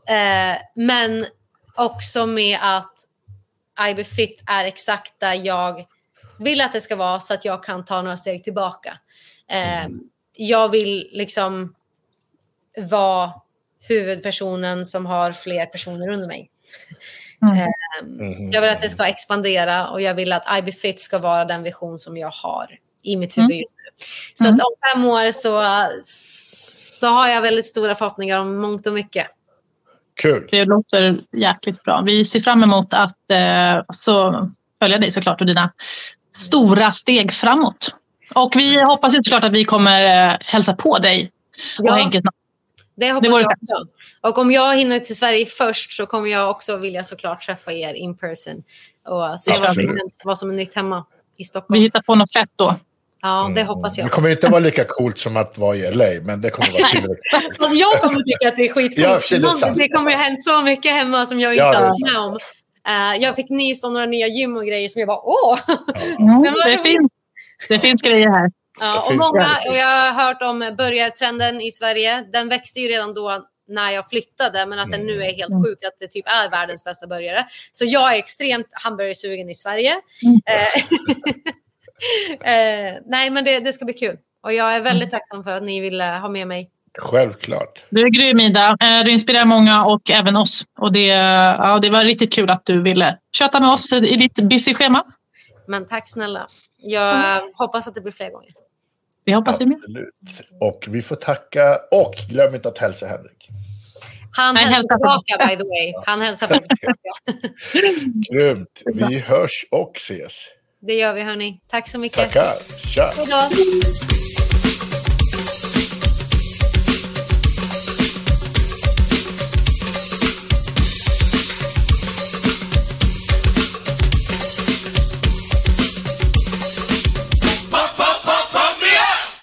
Speaker 3: Eh, men också med att IB Fit är exakt där jag vill att det ska vara så att jag kan ta några steg tillbaka. Eh, jag vill liksom vara huvudpersonen som har fler personer under mig.
Speaker 2: Mm.
Speaker 3: Eh,
Speaker 1: Mhm.
Speaker 3: jag vill att det ska expandera och jag vill att IB Fit ska vara den vision som jag har i mitt huvud
Speaker 2: Mm.
Speaker 3: just nu. Så
Speaker 2: Mm.
Speaker 3: att om fem år så, så har jag väldigt stora förhoppningar om mångt och mycket.
Speaker 1: Kul.
Speaker 2: Det låter jäkligt bra. Vi ser fram emot att eh, så följa dig såklart och dina stora steg framåt. Och vi hoppas ju såklart att vi kommer eh, hälsa på dig och
Speaker 3: Ja.
Speaker 2: Henke snart.
Speaker 3: Det hoppas
Speaker 2: Det
Speaker 3: jag också. Och om jag hinner till Sverige först så kommer jag också vilja såklart träffa er in person och se
Speaker 2: Ja,
Speaker 3: vad som, hänt, vad som är nytt hemma i
Speaker 2: Vi
Speaker 3: Stockholm.
Speaker 2: hittar på något fett då.
Speaker 3: Ja, det hoppas
Speaker 1: Det
Speaker 3: jag.
Speaker 1: kommer inte vara lika coolt som att vara i LA, men det kommer vara kul.
Speaker 3: Fast jag kommer tycka att det är skitcoolt.
Speaker 1: Ja, det
Speaker 3: det kommer ju hända så mycket hemma som jag inte
Speaker 1: Ja, det är
Speaker 3: har varit med om. Eh, jag fick nys om några nya gym och grejer som jag bara åh!
Speaker 2: Mm,
Speaker 3: vad
Speaker 2: det,
Speaker 3: roligt.
Speaker 2: finns, det finns grejer här.
Speaker 3: Ja, och, många, och jag har hört om burgartrenden i Sverige. Den växte ju redan då när jag flyttade, men att den nu är helt
Speaker 2: Mm.
Speaker 3: sjuk, att det typ är världens bästa burgare. Så jag är extremt hamburgersugen i Sverige.
Speaker 2: Mm.
Speaker 3: Eh, eh, nej, men det, det ska bli kul. Och jag är väldigt tacksam för att ni ville ha med mig.
Speaker 1: Självklart.
Speaker 2: Du är grym Ida. Eh, Du inspirerar många och även oss. Och det, ja, det var riktigt kul att du ville köta med oss i ditt busy schema.
Speaker 3: Men tack snälla. Jag eh, hoppas att det blir fler gånger.
Speaker 2: Det hoppas vi med.
Speaker 1: Och vi får tacka och glöm inte att hälsa Henrik.
Speaker 3: Han
Speaker 2: Nej,
Speaker 3: hälsar tillbaka by the way. Han hälsar tillbaka.
Speaker 1: Grymt. Vi hörs och ses.
Speaker 3: Det gör vi hörni. Tack så mycket.
Speaker 1: Tackar. Tja.
Speaker 3: Hej då.